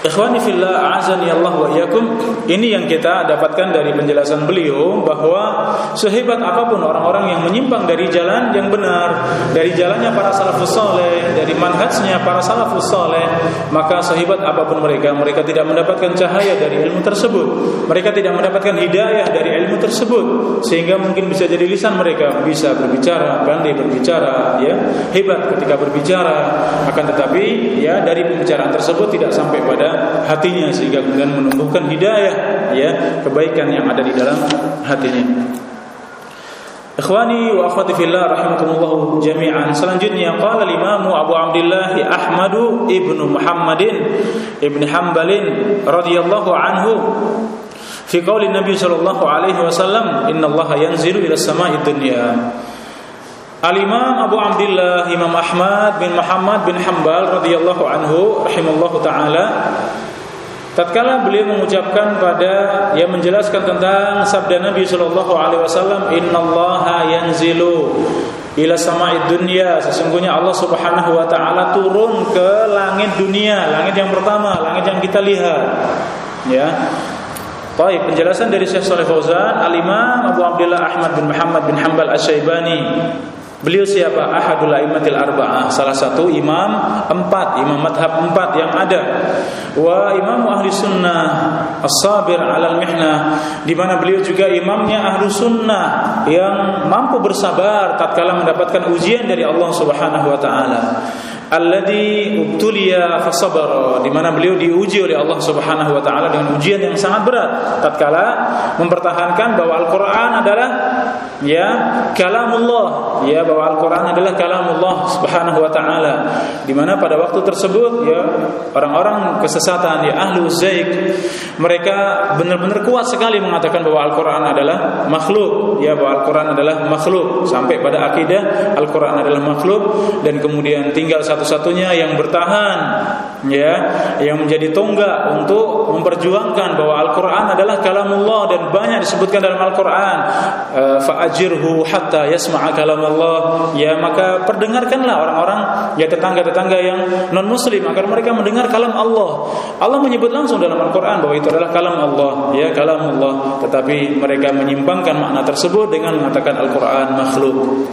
[SPEAKER 1] Ikhwani fillah azani Allah wa iyyakum. Ini yang kita dapatkan dari penjelasan beliau bahwa sehebat apa pun orang-orang yang menyimpang dari jalan yang benar dari jalannya para salafus saleh dari manhajnya para salafus saleh maka sehebat apa pun mereka mereka tidak mendapatkan cahaya dari ilmu tersebut. Mereka tidak mendapatkan hidayah dari ilmu tersebut. Sehingga mungkin bisa jadi lisan mereka bisa berbicara pandai berbicara ya. Hebat ketika berbicara. Akan tetapi ya dari pembicaraan tersebut tidak sampai pada hatinya sehingga kemudian menumbuhkan hidayah ya kebaikan yang ada di dalam hatinya. Ikhwani wa akhwati fillah rahimakumullah jami'an. Selanjutnya qala al-Imam Abu Abdullah Ahmad ibnu Muhammadin ibnu Hambalin radhiyallahu anhu fi qauli Nabi sallallahu alaihi wasallam inna Allah yanzilu ila samai dunya Al-Imam Abu Abdullah Imam Ahmad bin Muhammad bin Hambal radhiyallahu anhu rahimallahu taala. Tatkala beliau mengucapkan pada yang menjelaskan tentang sabda Nabi sallallahu alaihi wasallam innallaha yanzilu ila sama'i dunya. Sesungguhnya Allah Subhanahu wa taala turun ke langit dunia langit yang pertama langit yang kita lihat. Ya. Baik, penjelasan dari Syekh Saleh Fauzan, Al-Imam Abu Abdullah Ahmad bin Muhammad bin Hambal Asy-Syaibani Beliau siapa? Ahadul aimatil arba'ah, salah satu imam empat, imam madhab empat yang ada. Wa imam ahli sunnah as-sabir alal mihnah, di mana beliau juga imamnya ahli sunnah yang mampu bersabar tatkala mendapatkan ujian dari Allah Subhanahu wa taala alladhi ubtuliya fasabara di mana beliau diuji oleh Allah Subhanahu wa taala dengan ujian yang sangat berat tatkala mempertahankan bahwa Al-Qur'an adalah ya kalamullah. Ya bahwa Al-Qur'an adalah kalamullah Subhanahu wa taala. Di mana pada waktu tersebut ya orang-orang kesesatan ya ahlu zaik mereka benar-benar kuat sekali mengatakan bahwa Al-Qur'an adalah makhluk. Ya bahwa Al-Qur'an adalah makhluk. Sampai pada akidah Al-Qur'an adalah makhluk. Dan kemudian tinggal satu satu-satunya yang bertahan ya yang menjadi tonggak untuk memperjuangkan bahwa Al-Qur'an adalah kalamullah dan banyak disebutkan dalam Al-Qur'an. Eh, fa'ajirhu hatta yasma'a kalamullah. Ya maka perdengarkanlah orang-orang ya tetangga-tetangga yang non muslim agar mereka mendengar kalam Allah. Allah menyebut langsung dalam Al-Qur'an bahwa itu adalah kalam Allah. Ya kalamullah. Tetapi mereka menyimpangkan makna tersebut dengan mengatakan Al-Qur'an makhluk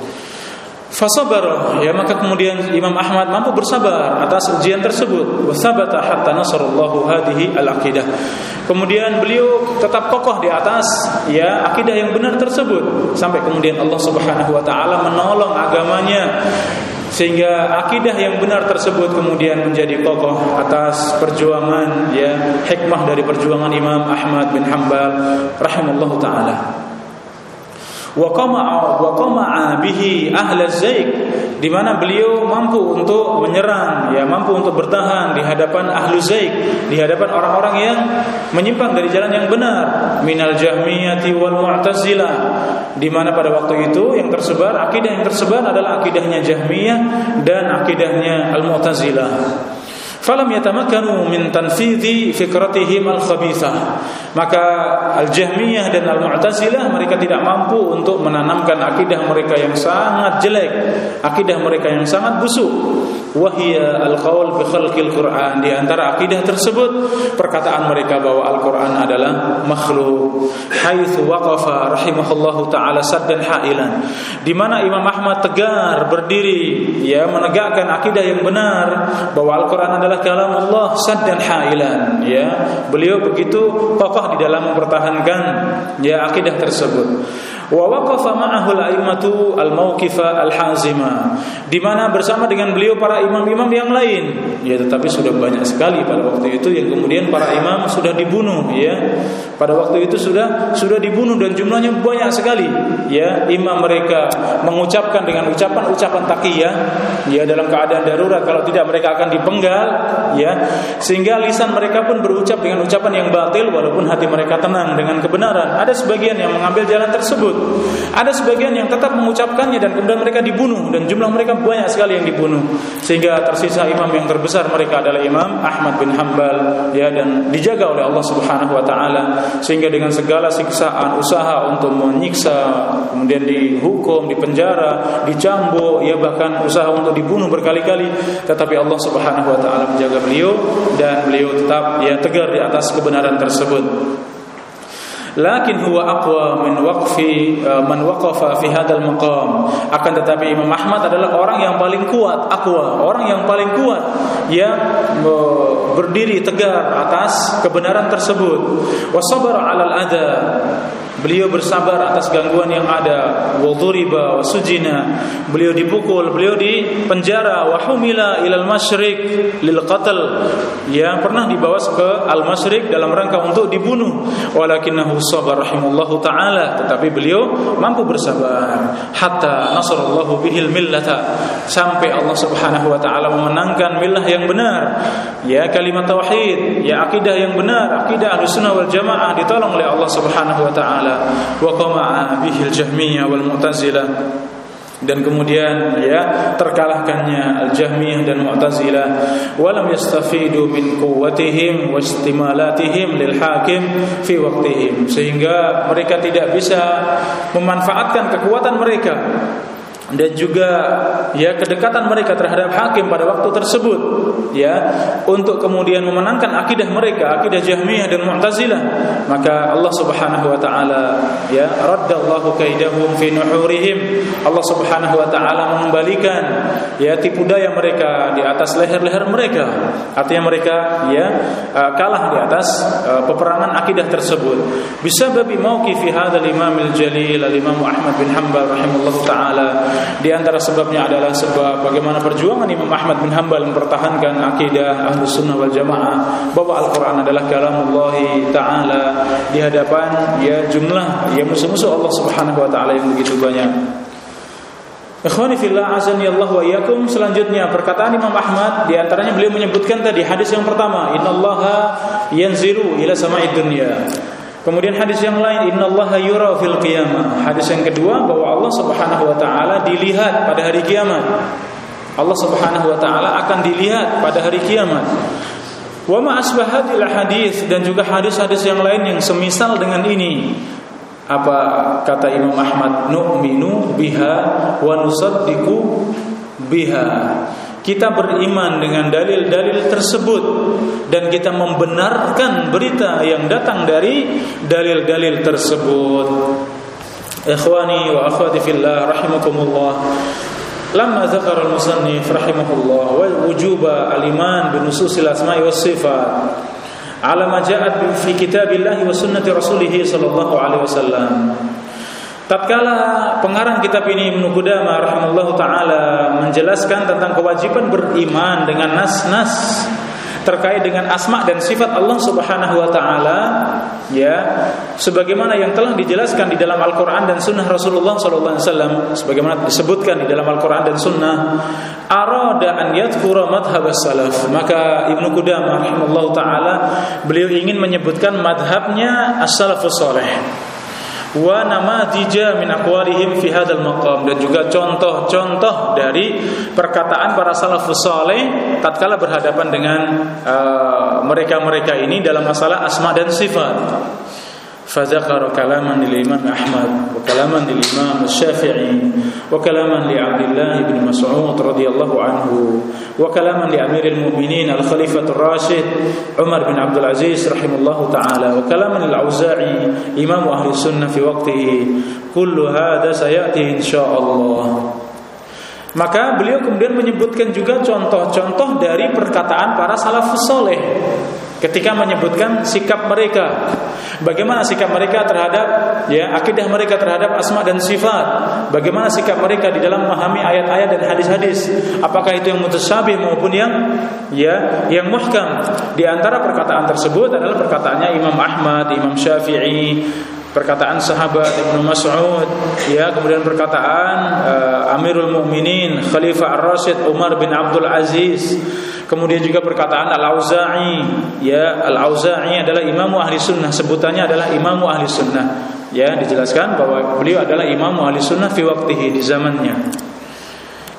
[SPEAKER 1] Fasabar. Ya maka kemudian Imam Ahmad mampu bersabar atas ujian tersebut. Wasabata hatta nasarallahu hadhihi al-aqidah. Kemudian beliau tetap kokoh di atas ya akidah yang benar tersebut. Sampai kemudian Allah Subhanahu wa taala menolong agamanya. Sehingga akidah yang benar tersebut kemudian menjadi kokoh atas perjuangan ya hikmah dari perjuangan Imam Ahmad bin Hambal rahimallahu taala wa qama'a bihi ahla zaik di mana beliau mampu untuk menyerang ya mampu untuk bertahan di hadapan ahlu zaik di hadapan orang-orang yang menyimpang dari jalan yang benar. Minal jahmiyati wal mu'tazilah di mana pada waktu itu yang tersebar akidah yang tersebar adalah akidahnya jahmiyah dan akidahnya al mu'tazilah falam yatamakkanu min tanfidhi fikratihim al-khabithah. Maka Al-Jahmiyah dan Al-Mu'tazilah mereka tidak mampu untuk menanamkan akidah mereka yang sangat jelek, akidah mereka yang sangat busuk. Wahia al-qaul bi khalqil Qur'an. Di antara akidah tersebut perkataan mereka bahwa Al-Qur'an adalah makhluk. Haitsu waqafa rahimahullahu taala saddan hailan. Di mana Imam Ahmad tegar berdiri ya menegakkan akidah yang benar bahwa Al-Qur'an adalah adalah kalamullah saddan hailan ya beliau begitu kokoh di dalam mempertahankan ya akidah tersebut wa waqafa ma'ahu al-a'immatu al-mauqifa al-hazima. Di mana bersama dengan beliau para imam-imam yang lain. Ya tetapi sudah banyak sekali pada waktu itu yang kemudian para imam sudah dibunuh ya. Pada waktu itu sudah sudah dibunuh dan jumlahnya banyak sekali ya. Imam mereka mengucapkan dengan ucapan-ucapan takiyah ya dalam keadaan darurat kalau tidak mereka akan dipenggal ya. Sehingga lisan mereka pun berucap dengan ucapan yang batil walaupun hati mereka tenang dengan kebenaran. Ada sebagian yang mengambil jalan tersebut ada sebagian yang tetap mengucapkannya dan kemudian mereka dibunuh dan jumlah mereka banyak sekali yang dibunuh. Sehingga tersisa imam yang terbesar mereka adalah Imam Ahmad bin Hambal ya dan dijaga oleh Allah Subhanahu wa taala. Sehingga dengan segala siksaan usaha untuk menyiksa kemudian dihukum, dipenjara, dicambuk ya bahkan usaha untuk dibunuh berkali-kali. Tetapi Allah Subhanahu wa taala menjaga beliau dan beliau tetap ya tegar di atas kebenaran tersebut lakin huwa aqwa min waqfi uh, man waqafa fi hadzal maqam. Akan tetapi Imam Ahmad adalah orang yang paling kuat aqwa. Orang yang paling kuat. Yang berdiri tegar atas kebenaran tersebut. Wa sabara 'alal adha Beliau bersabar atas gangguan yang ada. Waduriba wa sujina. Beliau dipukul, beliau dipenjara. Wa humila ilal masyrik lil qatl. Ya, pernah dibawa ke al masyrik dalam rangka untuk dibunuh. Walakinnahu sabar rahimallahu taala. Tetapi beliau mampu bersabar hatta nasarallahu bihil millata sampai Allah Subhanahu wa taala memenangkan milah yang benar. Ya, kalimat tauhid, ya akidah yang benar, akidah Ahlussunnah wal Jamaah ditolong oleh Allah Subhanahu wa taala taala wa qama'a bihi al-jahmiyah wal mu'tazilah dan kemudian ya terkalahkannya al-jahmiyah dan mu'tazilah walam yastafidu min quwwatihim wa istimalatihim lil hakim fi waqtihim. Sehingga mereka tidak bisa memanfaatkan kekuatan mereka dan juga ya kedekatan mereka terhadap hakim pada waktu tersebut ya untuk kemudian memenangkan akidah mereka akidah Jahmiyah dan Mu'tazilah maka Allah Subhanahu wa taala ya raddallahu kaidahum fi nuhurihim. Allah Subhanahu wa taala mengembalikan ya tipu daya mereka di atas leher-leher mereka. Artinya mereka ya uh, kalah di atas uh, peperangan akidah tersebut. Bisa babi mauqifi hadzal imamil jalil al imam Ahmad bin Hanbal rahimallahu taala di antara sebabnya adalah sebab bagaimana perjuangan Imam Ahmad bin mempertahankan akidah Ahlus Sunnah wal Jamaah. Bahwa Al-Qur'an adalah kalamullah taala. Di hadapan ya jumlah ya musuh-musuh Allah Subhanahu wa taala yang begitu banyak. Ikhwani fillah azani Allah wa iyyakum. Selanjutnya perkataan Imam Ahmad. Di antaranya beliau menyebutkan tadi hadis yang pertama. Innallaha yanzilu ila sama'id dunya Kemudian hadis yang lain innallaha yura fil qiyamah. Hadis yang kedua bahwa Allah Subhanahu wa taala dilihat pada hari kiamat. Allah Subhanahu wa taala akan dilihat pada hari kiamat. Wa ma asbahadil hadis dan juga hadis-hadis yang lain yang semisal dengan ini. Apa kata Imam Ahmad nu'minu biha wa nusaddiqu biha kita beriman dengan dalil-dalil tersebut dan kita membenarkan berita yang datang dari dalil-dalil tersebut. Ikhwani wa akhwati fillah rahimakumullah. Lama zakar al-musannif rahimahullah wa wujuba al-iman bi nususil asma'i was sifat ala ma ja'at fi kitabillah wa sunnati rasulih sallallahu alaihi wasallam. Tatkala pengarang kitab ini Ibnu Qudamah rahimallahu taala menjelaskan tentang kewajiban beriman dengan nas-nas terkait dengan asma dan sifat Allah Subhanahu wa taala ya sebagaimana yang telah dijelaskan di dalam Al-Qur'an dan sunnah Rasulullah sallallahu alaihi wasallam sebagaimana disebutkan di dalam Al-Qur'an dan sunnah arada an yadhkura salaf maka Ibnu Qudamah rahimallahu taala beliau ingin menyebutkan madhabnya as-salafus wa namadija min aqwalihim fi hadzal maqam dan juga contoh-contoh dari perkataan para salafus saleh tatkala berhadapan dengan uh, mereka-mereka uh, ini dalam masalah asma dan sifat. فذكر كلاما للإمام أحمد وكلاما للإمام الشافعي وكلاما لعبد الله بن مسعود رضي الله عنه وكلاما لأمير المؤمنين الخليفة الراشد عمر بن عبد العزيز رحمه الله تعالى وكلاما للأوزاعي إمام أهل السنة في وقته كل هذا سيأتي إن شاء الله Maka beliau kemudian menyebutkan juga contoh-contoh dari perkataan para salafus soleh ketika menyebutkan sikap mereka. Bagaimana sikap mereka terhadap ya akidah mereka terhadap asma dan sifat? Bagaimana sikap mereka di dalam memahami ayat-ayat dan hadis-hadis? Apakah itu yang mutasyabih maupun yang ya yang muhkam? Di antara perkataan tersebut adalah perkataannya Imam Ahmad Imam Syafi'i perkataan sahabat Ibnu Mas'ud ya kemudian perkataan uh, Amirul Mukminin Khalifah Ar-Rasyid Umar bin Abdul Aziz. Kemudian juga perkataan Al-Auza'i ya Al-Auza'i adalah imam ahli sunnah sebutannya adalah imam ahli sunnah. Ya dijelaskan bahwa beliau adalah imam ahli sunnah fi waktihi di zamannya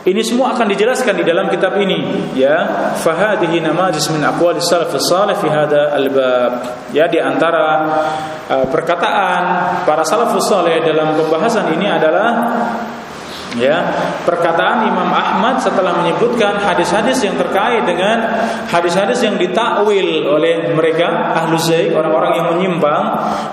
[SPEAKER 1] ini semua akan dijelaskan di dalam kitab ini ya. Fahadihi namajis min aqwalis salaf salih hada albab. Ya di antara uh, perkataan para salafus saleh dalam pembahasan ini adalah ya perkataan Imam Ahmad setelah menyebutkan hadis-hadis yang terkait dengan hadis-hadis yang ditakwil oleh mereka ahlu zaid orang-orang yang menyimpang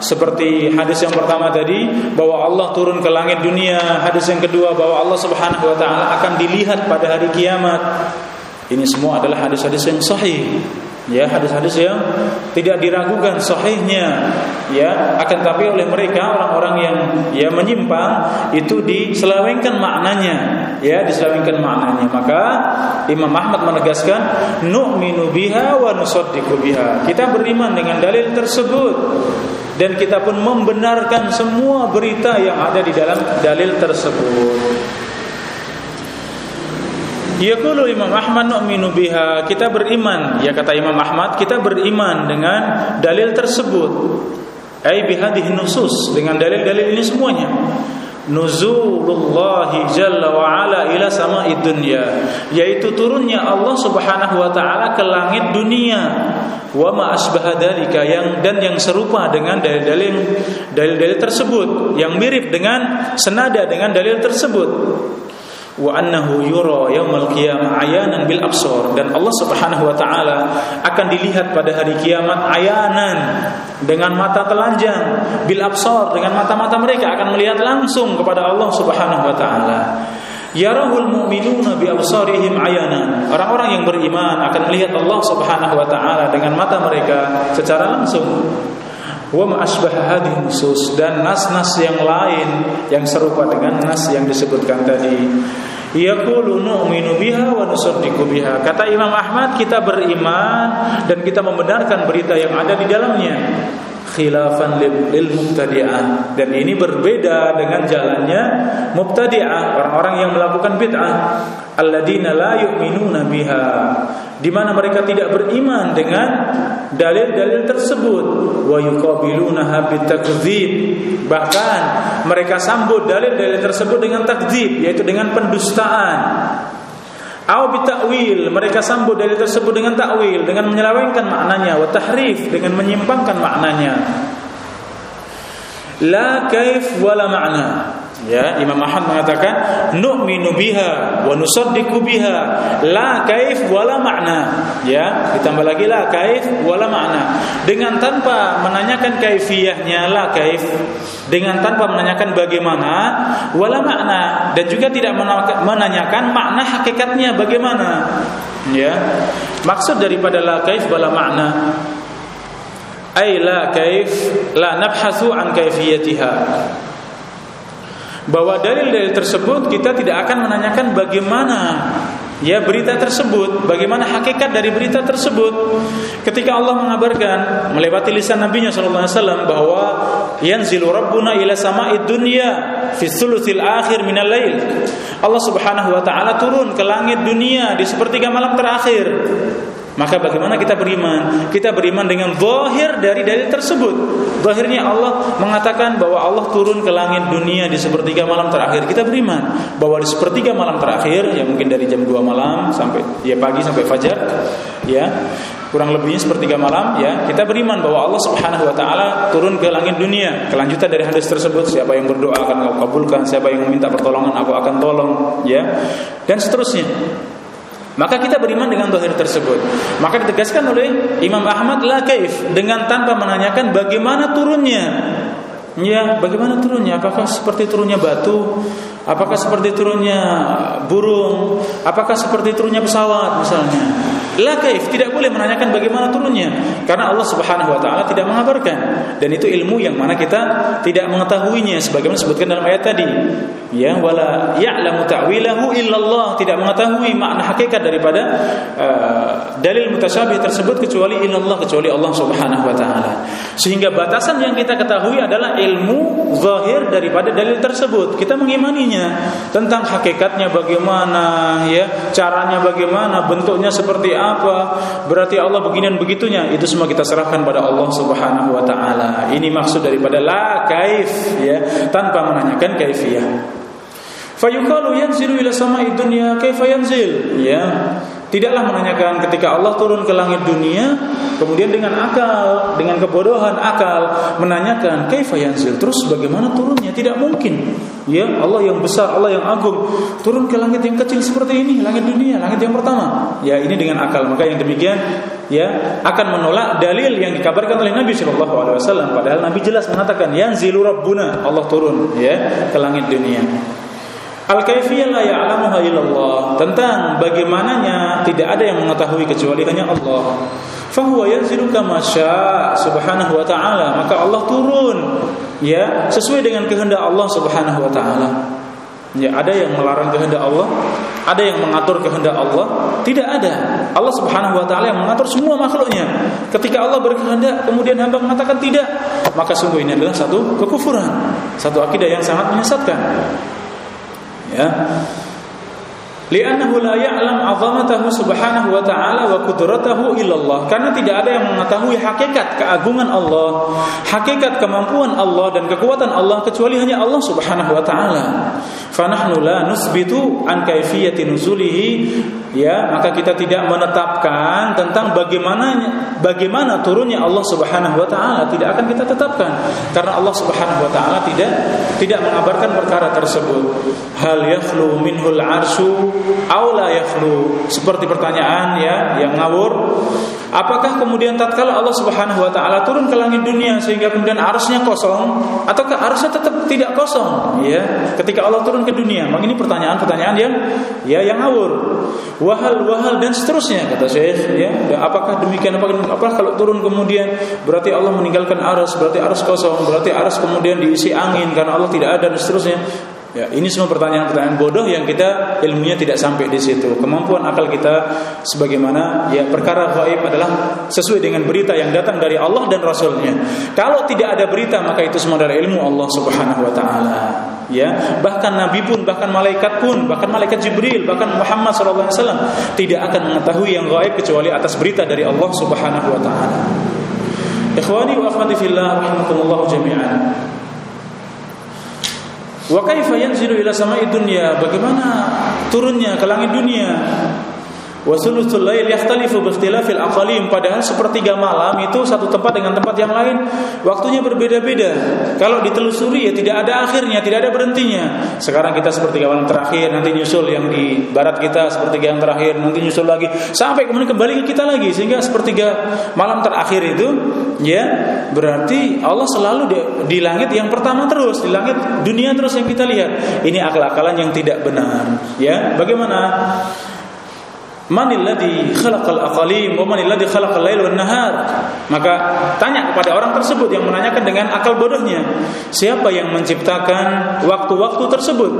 [SPEAKER 1] seperti hadis yang pertama tadi bahwa Allah turun ke langit dunia hadis yang kedua bahwa Allah Subhanahu wa taala akan dilihat pada hari kiamat. Ini semua adalah hadis-hadis yang sahih ya hadis-hadis yang tidak diragukan sahihnya. Ya akan tapi oleh mereka orang-orang yang ya menyimpang itu diselewengkan maknanya. Ya diselewengkan maknanya. Maka Imam Ahmad menegaskan nu'minu biha wa nusaddiqu biha. Kita beriman dengan dalil tersebut. Dan kita pun membenarkan semua berita yang ada di dalam dalil tersebut Yaqulu Imam Ahmad nu'minu biha. Kita beriman, ya kata Imam Ahmad, kita beriman dengan dalil tersebut. Ai bihadhihi nusus, dengan dalil-dalil ini semuanya. Nuzulullah jalla wa ala ila sama'id dunya, yaitu turunnya Allah Subhanahu wa taala ke langit dunia. Wa ma dalika yang dan yang serupa dengan dalil-dalil dalil-dalil tersebut, yang mirip dengan senada dengan dalil tersebut. Wa annahu yura yaumil qiyamah ayanan bil absar dan Allah Subhanahu wa taala akan dilihat pada hari kiamat ayanan dengan mata telanjang bil absar dengan mata-mata mereka akan melihat langsung kepada Allah Subhanahu wa taala Yarahul mu'minuna bi absarihim ayanan. Orang-orang yang beriman akan melihat Allah Subhanahu wa taala dengan mata mereka secara langsung. Wa hadhihi nusus dan nas-nas yang lain yang serupa dengan nas yang disebutkan tadi. Yaqulu nu'minu biha wa nusaddiqu biha. Kata Imam Ahmad, kita beriman dan kita membenarkan berita yang ada di dalamnya khilafan lil mubtadi'ah. Dan ini berbeda dengan jalannya mubtadi'ah orang-orang yang melakukan bid'ah. Alladzina la yu'minuna biha. Di mana mereka tidak beriman dengan dalil-dalil tersebut. Wa yuqabilunaha bahkan mereka sambut dalil-dalil tersebut dengan takdzib yaitu dengan pendustaan Au bitakwil mereka sambut dalil tersebut dengan takwil dengan menyelewengkan maknanya wa tahrif dengan menyimpangkan maknanya. La kaif wala makna. Ya, Imam Ahmad mengatakan nu'minu biha wa nusaddiqu biha la kaif wala makna. Ya, ditambah lagi la kaif wala makna. Dengan tanpa menanyakan kaifiyahnya la kaif, dengan tanpa menanyakan bagaimana wala makna dan juga tidak menanyakan makna hakikatnya bagaimana. Ya. Maksud daripada la kaif wala makna ay la kaif la nabhasu an kaifiyatiha bahwa dalil-dalil tersebut kita tidak akan menanyakan bagaimana ya berita tersebut, bagaimana hakikat dari berita tersebut. Ketika Allah mengabarkan melewati lisan Nabi-Nya sallallahu alaihi wasallam bahwa yanzilu rabbuna ila sama'id dunya fi thuluthil akhir minal lail. Allah Subhanahu wa taala turun ke langit dunia di sepertiga malam terakhir. Maka bagaimana kita beriman? Kita beriman dengan zahir dari dalil tersebut. Zahirnya Allah mengatakan bahwa Allah turun ke langit dunia di sepertiga malam terakhir. Kita beriman bahwa di sepertiga malam terakhir, ya mungkin dari jam 2 malam sampai ya pagi sampai fajar, ya kurang lebihnya sepertiga malam ya kita beriman bahwa Allah Subhanahu wa taala turun ke langit dunia kelanjutan dari hadis tersebut siapa yang berdoa akan aku kabulkan siapa yang meminta pertolongan aku akan tolong ya dan seterusnya maka kita beriman dengan dohir tersebut. Maka ditegaskan oleh Imam Ahmad la kaif dengan tanpa menanyakan bagaimana turunnya. Ya, bagaimana turunnya? Apakah seperti turunnya batu? Apakah seperti turunnya burung? Apakah seperti turunnya pesawat misalnya? La kaif, tidak boleh menanyakan bagaimana turunnya karena Allah Subhanahu wa taala tidak mengabarkan dan itu ilmu yang mana kita tidak mengetahuinya sebagaimana disebutkan dalam ayat tadi. Ya, wala ya'lamu ta'wilahu illallah, tidak mengetahui makna hakikat daripada uh, dalil mutasyabih tersebut kecuali illallah, kecuali Allah Subhanahu wa taala. Sehingga batasan yang kita ketahui adalah ilmu zahir daripada dalil tersebut. Kita mengimaninya tentang hakikatnya bagaimana, ya, caranya bagaimana, bentuknya seperti apa. Berarti Allah beginian begitunya. Itu semua kita serahkan pada Allah Subhanahu wa taala. Ini maksud daripada la kaif, ya, tanpa menanyakan kaifiyah. Fayuqalu yanzilu ila sama'i dunya kaifa yanzil? Ya. Tidaklah menanyakan ketika Allah turun ke langit dunia, kemudian dengan akal, dengan kebodohan akal menanyakan kaifa yanzil. Terus bagaimana turunnya? Tidak mungkin. Ya, Allah yang besar, Allah yang agung, turun ke langit yang kecil seperti ini, langit dunia, langit yang pertama. Ya, ini dengan akal. Maka yang demikian ya akan menolak dalil yang dikabarkan oleh Nabi Shallallahu alaihi wasallam padahal Nabi jelas mengatakan yanzilu rabbuna, Allah turun ya ke langit dunia. Al-kaifiyah la ya'lamuha illallah. Tentang bagaimananya tidak ada yang mengetahui kecuali hanya Allah. Fahuwa yanzilu kama subhanahu wa ta'ala. Maka Allah turun ya sesuai dengan kehendak Allah subhanahu wa ta'ala. Ya, ada yang melarang kehendak Allah, ada yang mengatur kehendak Allah, tidak ada. Allah Subhanahu wa taala yang mengatur semua makhluknya. Ketika Allah berkehendak, kemudian hamba mengatakan tidak, maka sungguh ini adalah satu kekufuran, satu akidah yang sangat menyesatkan ya Li'annahu la ya'lam 'azamatahu subhanahu wa ta'ala wa qudratahu illallah. Karena tidak ada yang mengetahui hakikat keagungan Allah, hakikat kemampuan Allah dan kekuatan Allah kecuali hanya Allah subhanahu wa ta'ala. fanahnu la nusbitu an kaifiyati nuzulihi ya maka kita tidak menetapkan tentang bagaimana bagaimana turunnya Allah Subhanahu wa taala tidak akan kita tetapkan karena Allah Subhanahu wa taala tidak tidak mengabarkan perkara tersebut hal yakhlu minhul arsyu aw la yakhlu. Seperti pertanyaan ya yang ngawur. Apakah kemudian tatkala Allah Subhanahu wa taala turun ke langit dunia sehingga kemudian arusnya kosong? Ataukah arusnya tetap tidak kosong? Ya ketika Allah turun ke dunia. Maka ini pertanyaan-pertanyaan yang ya yang ngawur. Wahal wahal dan seterusnya kata Syekh ya. Dan apakah demikian apakah, apakah kalau turun kemudian berarti Allah meninggalkan arus berarti arus kosong berarti arus kemudian diisi angin karena Allah tidak ada dan seterusnya Ya, ini semua pertanyaan-pertanyaan bodoh yang kita ilmunya tidak sampai di situ. Kemampuan akal kita sebagaimana ya perkara gaib adalah sesuai dengan berita yang datang dari Allah dan Rasulnya. Kalau tidak ada berita maka itu semua dari ilmu Allah Subhanahu wa taala. Ya, bahkan nabi pun, bahkan malaikat pun, bahkan malaikat Jibril, bahkan Muhammad SAW tidak akan mengetahui yang gaib kecuali atas berita dari Allah Subhanahu wa taala. Ikhwani wa akhwati fillah rahimakumullah jami'an. Wa kaifa yanzilu ila sama'i dunya? Bagaimana turunnya ke langit dunia? Wa sulusul lail yakhtalifu bi ikhtilafil aqalim padahal sepertiga malam itu satu tempat dengan tempat yang lain waktunya berbeda-beda. Kalau ditelusuri ya tidak ada akhirnya, tidak ada berhentinya. Sekarang kita sepertiga malam terakhir, nanti nyusul yang di barat kita sepertiga yang terakhir, nanti nyusul lagi sampai kemudian kembali ke kita lagi sehingga sepertiga malam terakhir itu ya berarti Allah selalu di, di langit yang pertama terus, di langit dunia terus yang kita lihat. Ini akal-akalan yang tidak benar. Ya, bagaimana? Manil ladzi khalaqal aqalim wa manil ladzi khalaqal lail wan nahar? Maka tanya kepada orang tersebut yang menanyakan dengan akal bodohnya, siapa yang menciptakan waktu-waktu tersebut?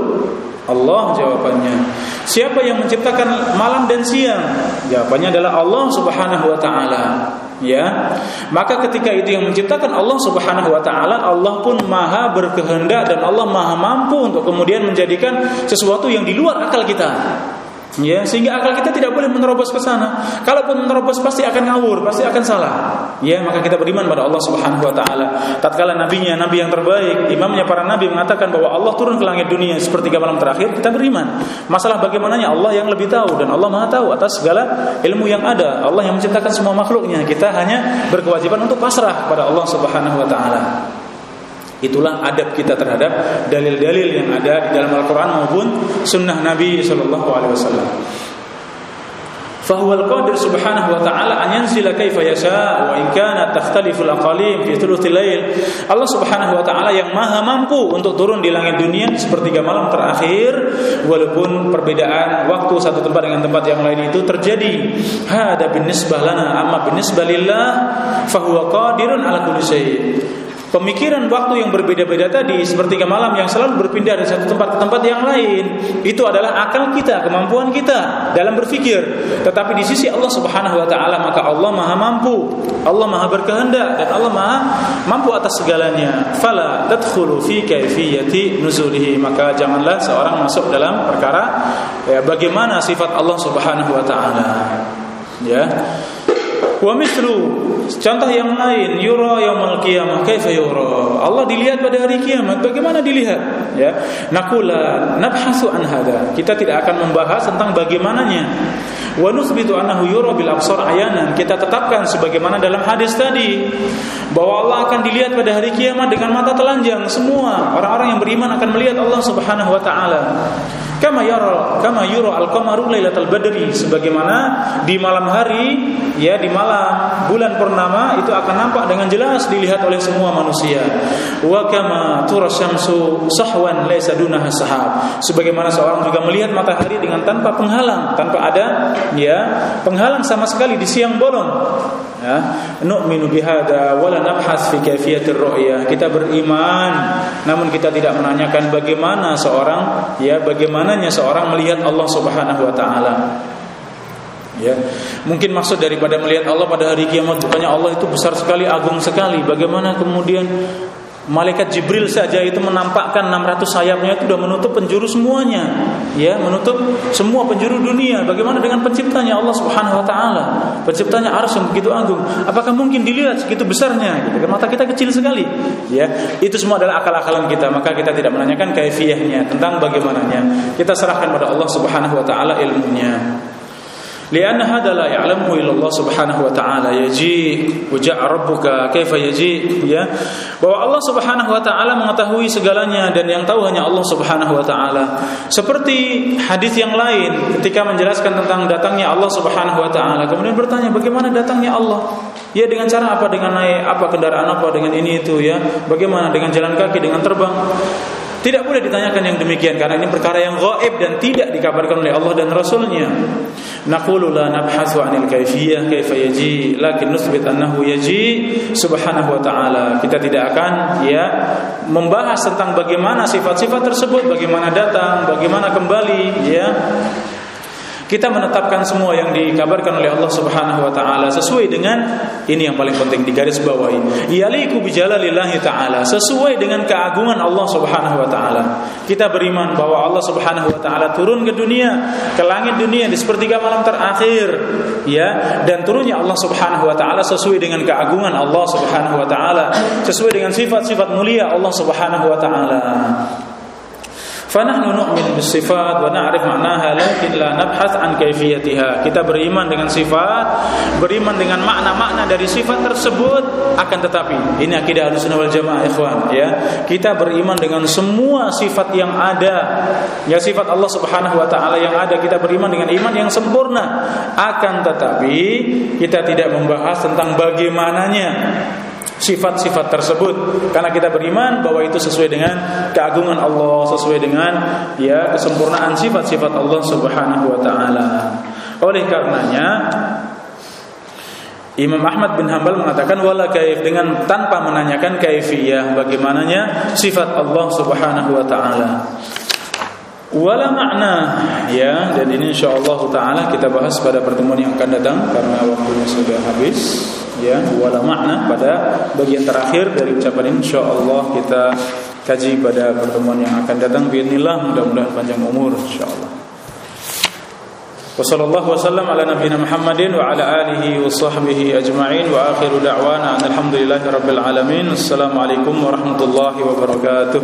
[SPEAKER 1] Allah jawabannya. Siapa yang menciptakan malam dan siang? Jawabannya adalah Allah Subhanahu wa taala. Ya. Maka ketika itu yang menciptakan Allah Subhanahu wa taala, Allah pun Maha berkehendak dan Allah Maha mampu untuk kemudian menjadikan sesuatu yang di luar akal kita ya sehingga akal kita tidak boleh menerobos ke sana. Kalaupun menerobos pasti akan ngawur, pasti akan salah. Ya, maka kita beriman pada Allah Subhanahu wa taala. Tatkala nabinya nabi yang terbaik, imamnya para nabi mengatakan bahwa Allah turun ke langit dunia seperti malam terakhir, kita beriman. Masalah bagaimananya Allah yang lebih tahu dan Allah Maha tahu atas segala ilmu yang ada. Allah yang menciptakan semua makhluknya. Kita hanya berkewajiban untuk pasrah pada Allah Subhanahu wa taala. Itulah adab kita terhadap dalil-dalil yang ada di dalam Al-Quran maupun Sunnah Nabi Shallallahu Alaihi Wasallam. سبحانه qadir subhanahu wa ta'ala يشاء وإن kaifa تختلف wa في kana الليل al-aqalim fi. Allah subhanahu wa ta'ala yang maha mampu untuk turun di langit dunia sepertiga malam terakhir walaupun perbedaan waktu satu tempat dengan tempat yang lain itu terjadi. هذا بالنسبة لنا أما بالنسبة لله فهو قادر على qadirun شيء. Pemikiran waktu yang berbeda-beda tadi seperti malam yang selalu berpindah dari satu tempat ke tempat yang lain itu adalah akal kita, kemampuan kita dalam berpikir. Tetapi di sisi Allah Subhanahu wa taala maka Allah Maha mampu, Allah Maha berkehendak dan Allah Maha mampu atas segalanya. Fala tadkhulu fi kaifiyati nuzulihi. Maka janganlah seorang masuk dalam perkara ya, bagaimana sifat Allah Subhanahu wa taala. Ya. Wa mislu contoh yang lain yura yaumul qiyamah kaifa yura? Allah dilihat pada hari kiamat bagaimana dilihat? Ya nakula nabhasu an hada kita tidak akan membahas tentang bagaimananya. Wa nusbitu annahu yura bil absar ayanan. Kita tetapkan sebagaimana dalam hadis tadi bahwa Allah akan dilihat pada hari kiamat dengan mata telanjang. Semua orang-orang yang beriman akan melihat Allah Subhanahu wa taala. Kama yara kama yura al-qamaru lailatul badri. Sebagaimana di malam hari ya di malam bulan purnama itu akan nampak dengan jelas dilihat oleh semua manusia. Wa kama tura syamsu sahwan laisa dunaha sahab. Sebagaimana seorang juga melihat matahari dengan tanpa penghalang tanpa ada ya penghalang sama sekali di siang bolong. Ya nu'minu bihada wala nabhas fi kaifiyatir ru'yah kita beriman namun kita tidak menanyakan bagaimana seorang ya bagaimananya seorang melihat Allah Subhanahu wa taala Ya, mungkin maksud daripada melihat Allah pada hari kiamat bukannya Allah itu besar sekali, agung sekali. Bagaimana kemudian Malaikat Jibril saja itu menampakkan 600 sayapnya itu sudah menutup penjuru semuanya, ya, menutup semua penjuru dunia. Bagaimana dengan penciptanya Allah Subhanahu wa taala? Penciptanya arsy yang begitu agung. Apakah mungkin dilihat segitu besarnya gitu? Kan mata kita kecil sekali. Ya, itu semua adalah akal-akalan kita, maka kita tidak menanyakan kaifiyahnya tentang bagaimananya. Kita serahkan pada Allah Subhanahu wa taala ilmunya. لأن هذا لا يعلمه إلا الله سبحانه وتعالى يجيء وجاء ربك كيف يجيء ya bahwa Allah Subhanahu wa taala mengetahui segalanya dan yang tahu hanya Allah Subhanahu wa taala seperti hadis yang lain ketika menjelaskan tentang datangnya Allah Subhanahu wa taala kemudian bertanya bagaimana datangnya Allah ya dengan cara apa dengan naik apa kendaraan apa dengan ini itu ya bagaimana dengan jalan kaki dengan terbang tidak boleh ditanyakan yang demikian karena ini perkara yang gaib dan tidak dikabarkan oleh Allah dan Rasulnya. Naqulu la nabhasu 'anil kaifiyah kaifa yaji lakin nusbit annahu yaji subhanahu wa ta'ala. Kita tidak akan ya membahas tentang bagaimana sifat-sifat tersebut, bagaimana datang, bagaimana kembali ya kita menetapkan semua yang dikabarkan oleh Allah Subhanahu wa taala sesuai dengan ini yang paling penting di garis bawahi. Yaliku bijalalillahi taala, sesuai dengan keagungan Allah Subhanahu wa taala. Kita beriman bahwa Allah Subhanahu wa taala turun ke dunia, ke langit dunia di sepertiga malam terakhir, ya, dan turunnya Allah Subhanahu wa taala sesuai dengan keagungan Allah Subhanahu wa taala, sesuai dengan sifat-sifat mulia Allah Subhanahu wa taala. Nu'min bisifat wa na'rif ma'naha lakin la nabhath an kaifiyatiha. Kita beriman dengan sifat, beriman dengan makna-makna dari sifat tersebut akan tetapi ini akidah Ahlussunnah wal Jamaah ikhwan ya. Kita beriman dengan semua sifat yang ada. Ya sifat Allah Subhanahu wa taala yang ada kita beriman dengan iman yang sempurna. Akan tetapi kita tidak membahas tentang bagaimananya sifat-sifat tersebut karena kita beriman bahwa itu sesuai dengan keagungan Allah, sesuai dengan ya kesempurnaan sifat-sifat Allah Subhanahu wa taala. Oleh karenanya Imam Ahmad bin Hambal mengatakan wala kaif dengan tanpa menanyakan kaifiyah bagaimananya sifat Allah Subhanahu wa taala Wala makna ya dan ini insyaallah taala kita bahas pada pertemuan yang akan datang karena waktunya sudah habis ya wala makna pada bagian terakhir dari ucapan insyaallah kita kaji pada pertemuan yang akan datang bismillah mudah-mudahan panjang umur insyaallah وصلى الله وسلم على نبينا محمد وعلى آله وصحبه أجمعين وآخر دعوانا أن الحمد لله رب العالمين السلام عليكم ورحمة الله وبركاته